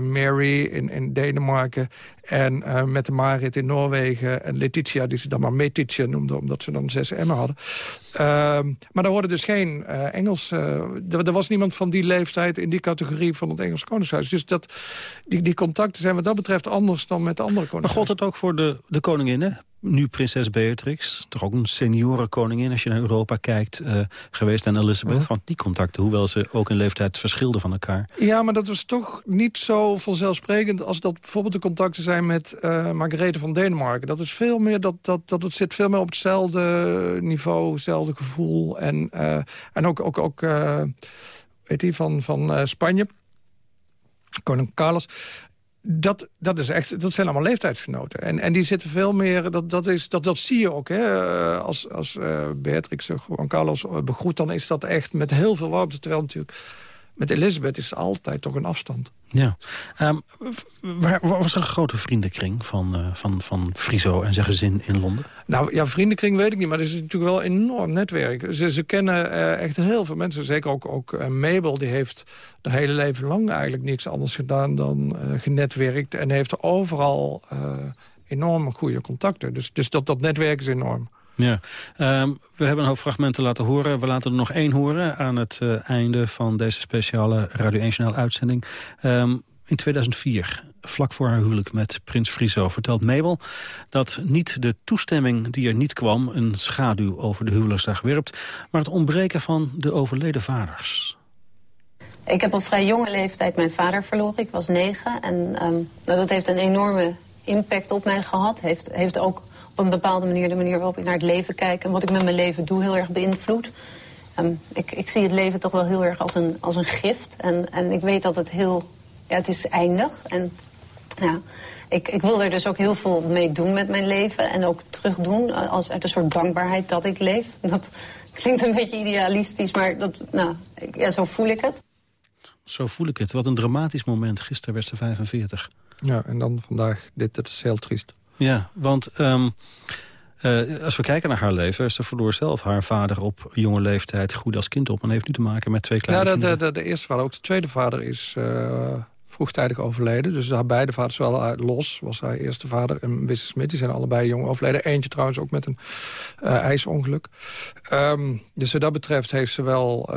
Mary in, in Denemarken en uh, met de Marit in Noorwegen en Letitia, die ze dan maar Metitia noemden... omdat ze dan zes M'en hadden. Uh, maar daar hoorde dus geen uh, Engels... Er, er, was niemand van die leeftijd in die categorie van het Engels Koningshuis. Dus dat, die, die contacten zijn wat dat betreft anders dan met de andere koningshuizen. Maar gold het ook voor de, de koninginnen? Nu prinses Beatrix, toch ook een seniorenkoningin als je naar Europa kijkt geweest. En Elizabeth, want die contacten, hoewel ze ook in leeftijd verschilden van elkaar. Ja, maar dat was toch niet zo vanzelfsprekend als dat bijvoorbeeld de contacten zijn met uh, Margarethe van Denemarken. Dat is veel meer, dat, dat, dat het zit veel meer op hetzelfde niveau, hetzelfde gevoel. En, uh, en ook, ook, ook uh, weet je, van, van Spanje, koning Carlos. Dat, dat, is echt, dat zijn allemaal leeftijdsgenoten. En, en die zitten veel meer, dat, dat, is, dat, dat zie je ook. Hè? Als, als Beatrix Juan Carlos begroet, dan is dat echt met heel veel warmte. Terwijl natuurlijk met Elizabeth is altijd toch een afstand. Ja. Um, waar, waar, was er een grote vriendenkring van, uh, van, van Friso en zijn gezin in Londen? Nou ja, vriendenkring weet ik niet, maar het is natuurlijk wel een enorm netwerk. Ze, ze kennen uh, echt heel veel mensen. Zeker ook, ook uh, Mabel, die heeft de hele leven lang eigenlijk niks anders gedaan dan genetwerkt. En heeft overal enorm goede contacten. Dus, dus dat, dat netwerk is enorm. Ja, um, we hebben een hoop fragmenten laten horen. We laten er nog één horen aan het uh, einde van deze speciale Radio 1 uitzending. Um, in 2004 vlak voor haar huwelijk met prins Friso vertelt Mabel dat niet de toestemming die er niet kwam een schaduw over de huwelijksdag werpt, maar het ontbreken van de overleden vaders. Ik heb op vrij jonge leeftijd mijn vader verloren. Ik was negen en um, dat heeft een enorme impact op mij gehad. Heeft, heeft ook op een bepaalde manier de manier waarop ik naar het leven kijk... en wat ik met mijn leven doe heel erg beïnvloed. Um, ik, ik zie het leven toch wel heel erg als een, als een gift. En, en ik weet dat het heel... Ja, het is eindig. En ja, ik, ik wil er dus ook heel veel mee doen met mijn leven. En ook terugdoen als uit een soort dankbaarheid dat ik leef. Dat klinkt een beetje idealistisch, maar dat, nou, ja, zo voel ik het. Zo voel ik het. Wat een dramatisch moment. Gisteren werd ze 45. Ja, en dan vandaag dit. Dat is heel triest. Ja, want um, uh, als we kijken naar haar leven... ze verloor zelf haar vader op jonge leeftijd goed als kind op... en heeft nu te maken met twee kleine ja, de, kinderen. De, de, de eerste vader, ook de tweede vader is uh, vroegtijdig overleden. Dus haar beide vaders, wel los, was haar eerste vader en Wisse Smit. Die zijn allebei jong overleden. Eentje trouwens ook met een uh, ijsongeluk. Um, dus wat dat betreft heeft ze wel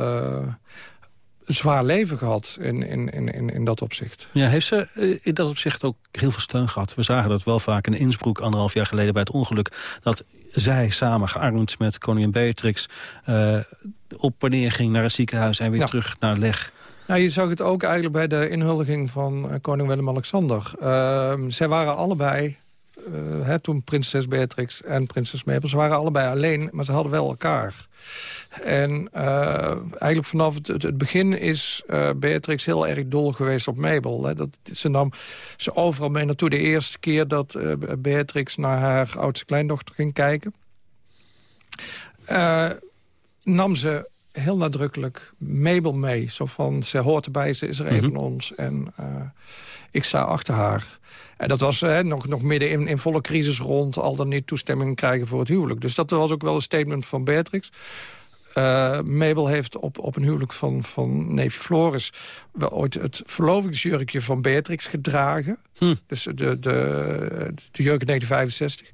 zwaar leven gehad in, in, in, in dat opzicht. Ja, heeft ze in dat opzicht ook heel veel steun gehad? We zagen dat wel vaak in Innsbruck anderhalf jaar geleden bij het ongeluk... dat zij samen gearmd met koningin Beatrix uh, op en neer ging naar het ziekenhuis... en weer ja. terug naar Leg. Nou, je zag het ook eigenlijk bij de inhuldiging van uh, koning Willem-Alexander. Uh, zij waren allebei, uh, hè, toen prinses Beatrix en prinses Mabel... ze waren allebei alleen, maar ze hadden wel elkaar. En uh, eigenlijk vanaf het, het, begin is uh, Beatrix heel erg dol geweest op Mabel. Hè. Dat, ze nam ze overal mee naartoe. De eerste keer dat Beatrix naar haar oudste kleindochter ging kijken... nam ze heel nadrukkelijk Mabel mee. Zo van, ze hoort erbij, ze is er een van ons. En ik sta achter haar. En dat was hè, nog, nog midden in, in volle crisis rond... al dan niet toestemming krijgen voor het huwelijk. Dus dat was ook wel een statement van Beatrix. Uh, Mabel heeft op, op een huwelijk van, van neef Floris... wel ooit het verlovingsjurkje van Beatrix gedragen. Hm. Dus de, de, de jurk 1965.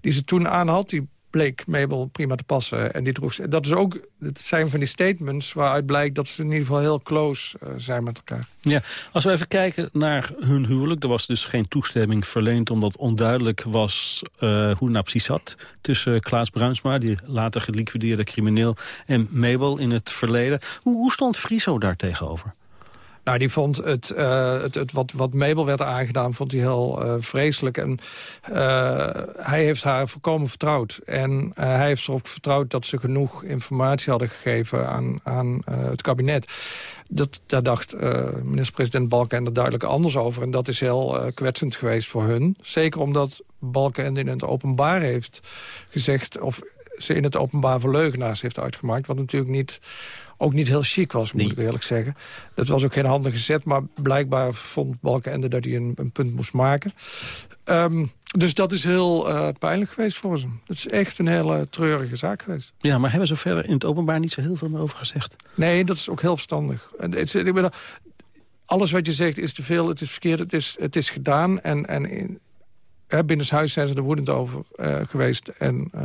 Die ze toen aan had, die bleek Mabel prima te passen. En die droeg. Dat is ook, het zijn van die statements waaruit blijkt dat ze in ieder geval heel close uh, zijn met elkaar. Ja, als we even kijken naar hun huwelijk. Er was dus geen toestemming verleend omdat onduidelijk was uh, hoe het nou precies zat. Tussen Klaas Bruinsma, die later geliquideerde crimineel, en Mabel in het verleden. Hoe, hoe stond Friso daar tegenover? Nou, die vond het, uh, het, het wat, wat Mabel werd aangedaan, vond hij heel uh, vreselijk. En uh, hij heeft haar volkomen vertrouwd. En hij heeft erop vertrouwd dat ze genoeg informatie hadden gegeven aan, aan het kabinet. Dat, daar dacht minister-president Balkenende duidelijk anders over. En dat is heel kwetsend geweest voor hun. Zeker omdat Balkenende in het openbaar heeft gezegd... of ze in het openbaar voor leugenaars heeft uitgemaakt. Wat natuurlijk niet ook niet heel chic was, moet nee. ik eerlijk zeggen. Dat was ook geen handige zet, maar blijkbaar vond Balkenende dat hij een, een punt moest maken. Um, dus dat is heel uh, pijnlijk geweest voor ze. Het is echt een hele treurige zaak geweest. Ja, maar hebben ze verder in het openbaar niet zo heel veel meer over gezegd? Nee, dat is ook heel verstandig. En het, ik ben, alles wat je zegt is te veel, het is verkeerd, het is, het is gedaan. En, en in, binnenshuis zijn ze er woedend over uh, geweest. En, uh,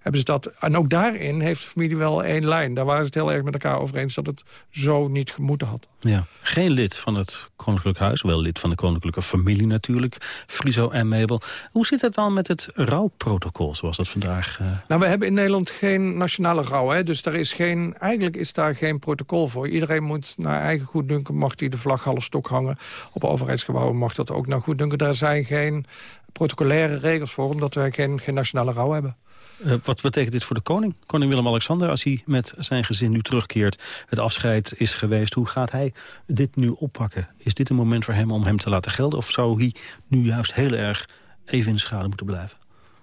hebben ze dat, en ook daarin heeft de familie wel één lijn. Daar waren ze het heel erg met elkaar over eens dat het zo niet gemoeten had. Ja. Geen lid van het Koninklijk Huis, wel lid van de koninklijke familie natuurlijk. Friso en Mabel. Hoe zit het dan met het rouwprotocol zoals dat vandaag... Uh... Nou, we hebben in Nederland geen nationale rouw. Hè? Dus daar is geen, eigenlijk is daar geen protocol voor. Iedereen moet naar eigen goeddunken, mag die de vlag half stok hangen. Op overheidsgebouwen mag dat ook naar goeddunken. Daar zijn geen protocolaire regels voor, omdat wij geen, geen nationale rouw hebben. Uh, wat betekent dit voor de koning? Koning Willem-Alexander, als hij met zijn gezin nu terugkeert... het afscheid is geweest, hoe gaat hij dit nu oppakken? Is dit een moment voor hem om hem te laten gelden? Of zou hij nu juist heel erg even in de schade moeten blijven?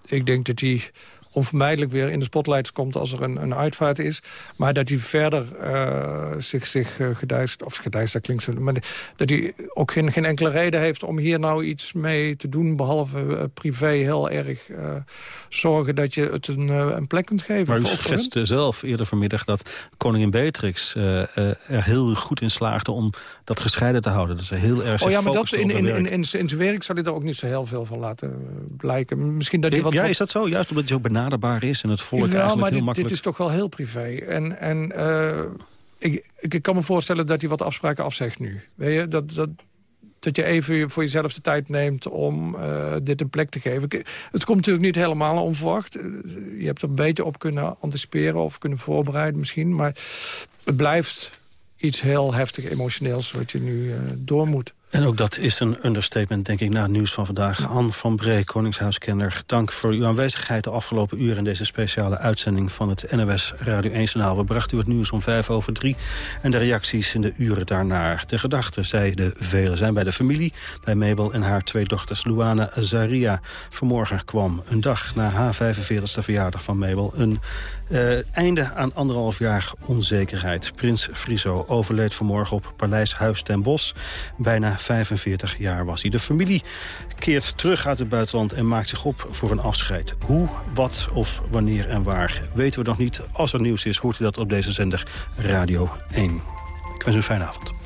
Ik denk dat hij onvermijdelijk weer in de spotlights komt als er een, een uitvaart is. Maar dat hij verder uh, zich, zich uh, gedijst, of gedijst, dat klinkt zo... maar dat hij ook geen, geen enkele reden heeft om hier nou iets mee te doen... behalve uh, privé heel erg zorgen dat je het een, een plek kunt geven. Maar u schetste zelf eerder vanmiddag dat koningin Beatrix er heel goed in slaagde... om dat gescheiden te houden. Dat ze heel erg Oh ja, maar dat in, in, in, in, in zijn werk zal hij er ook niet zo heel veel van laten blijken. Misschien dat hij wat... Ja, is dat zo? Juist omdat hij zo is en het volk eigenlijk maar heel dit, makkelijk... dit is toch wel heel privé. En, en uh, ik, ik kan me voorstellen dat hij wat afspraken afzegt nu. Weet je, dat, dat, dat je even voor jezelf de tijd neemt om uh, dit een plek te geven. Het komt natuurlijk niet helemaal onverwacht. Je hebt er een beetje op kunnen anticiperen of kunnen voorbereiden misschien. Maar het blijft iets heel heftig emotioneels wat je nu uh, door moet. En ook dat is een understatement, denk ik, na het nieuws van vandaag. Anne van Bree, Koningshuiskenner, dank voor uw aanwezigheid... de afgelopen uur in deze speciale uitzending van het NOS Radio 1-journaal. We brachten u het nieuws om vijf over drie en de reacties in de uren daarna. De gedachten, zei de velen, zijn bij de familie, bij Mabel en haar twee dochters Luana Zaria. Vanmorgen kwam een dag na haar 45e verjaardag van Mabel... een uh, einde aan anderhalf jaar onzekerheid. Prins Friso overleed vanmorgen op Paleis Huis ten Bosch. Bijna 45 jaar was hij. De familie keert terug uit het buitenland en maakt zich op voor een afscheid. Hoe, wat of wanneer en waar weten we nog niet. Als er nieuws is, hoort u dat op deze zender Radio 1. Ik wens u een fijne avond.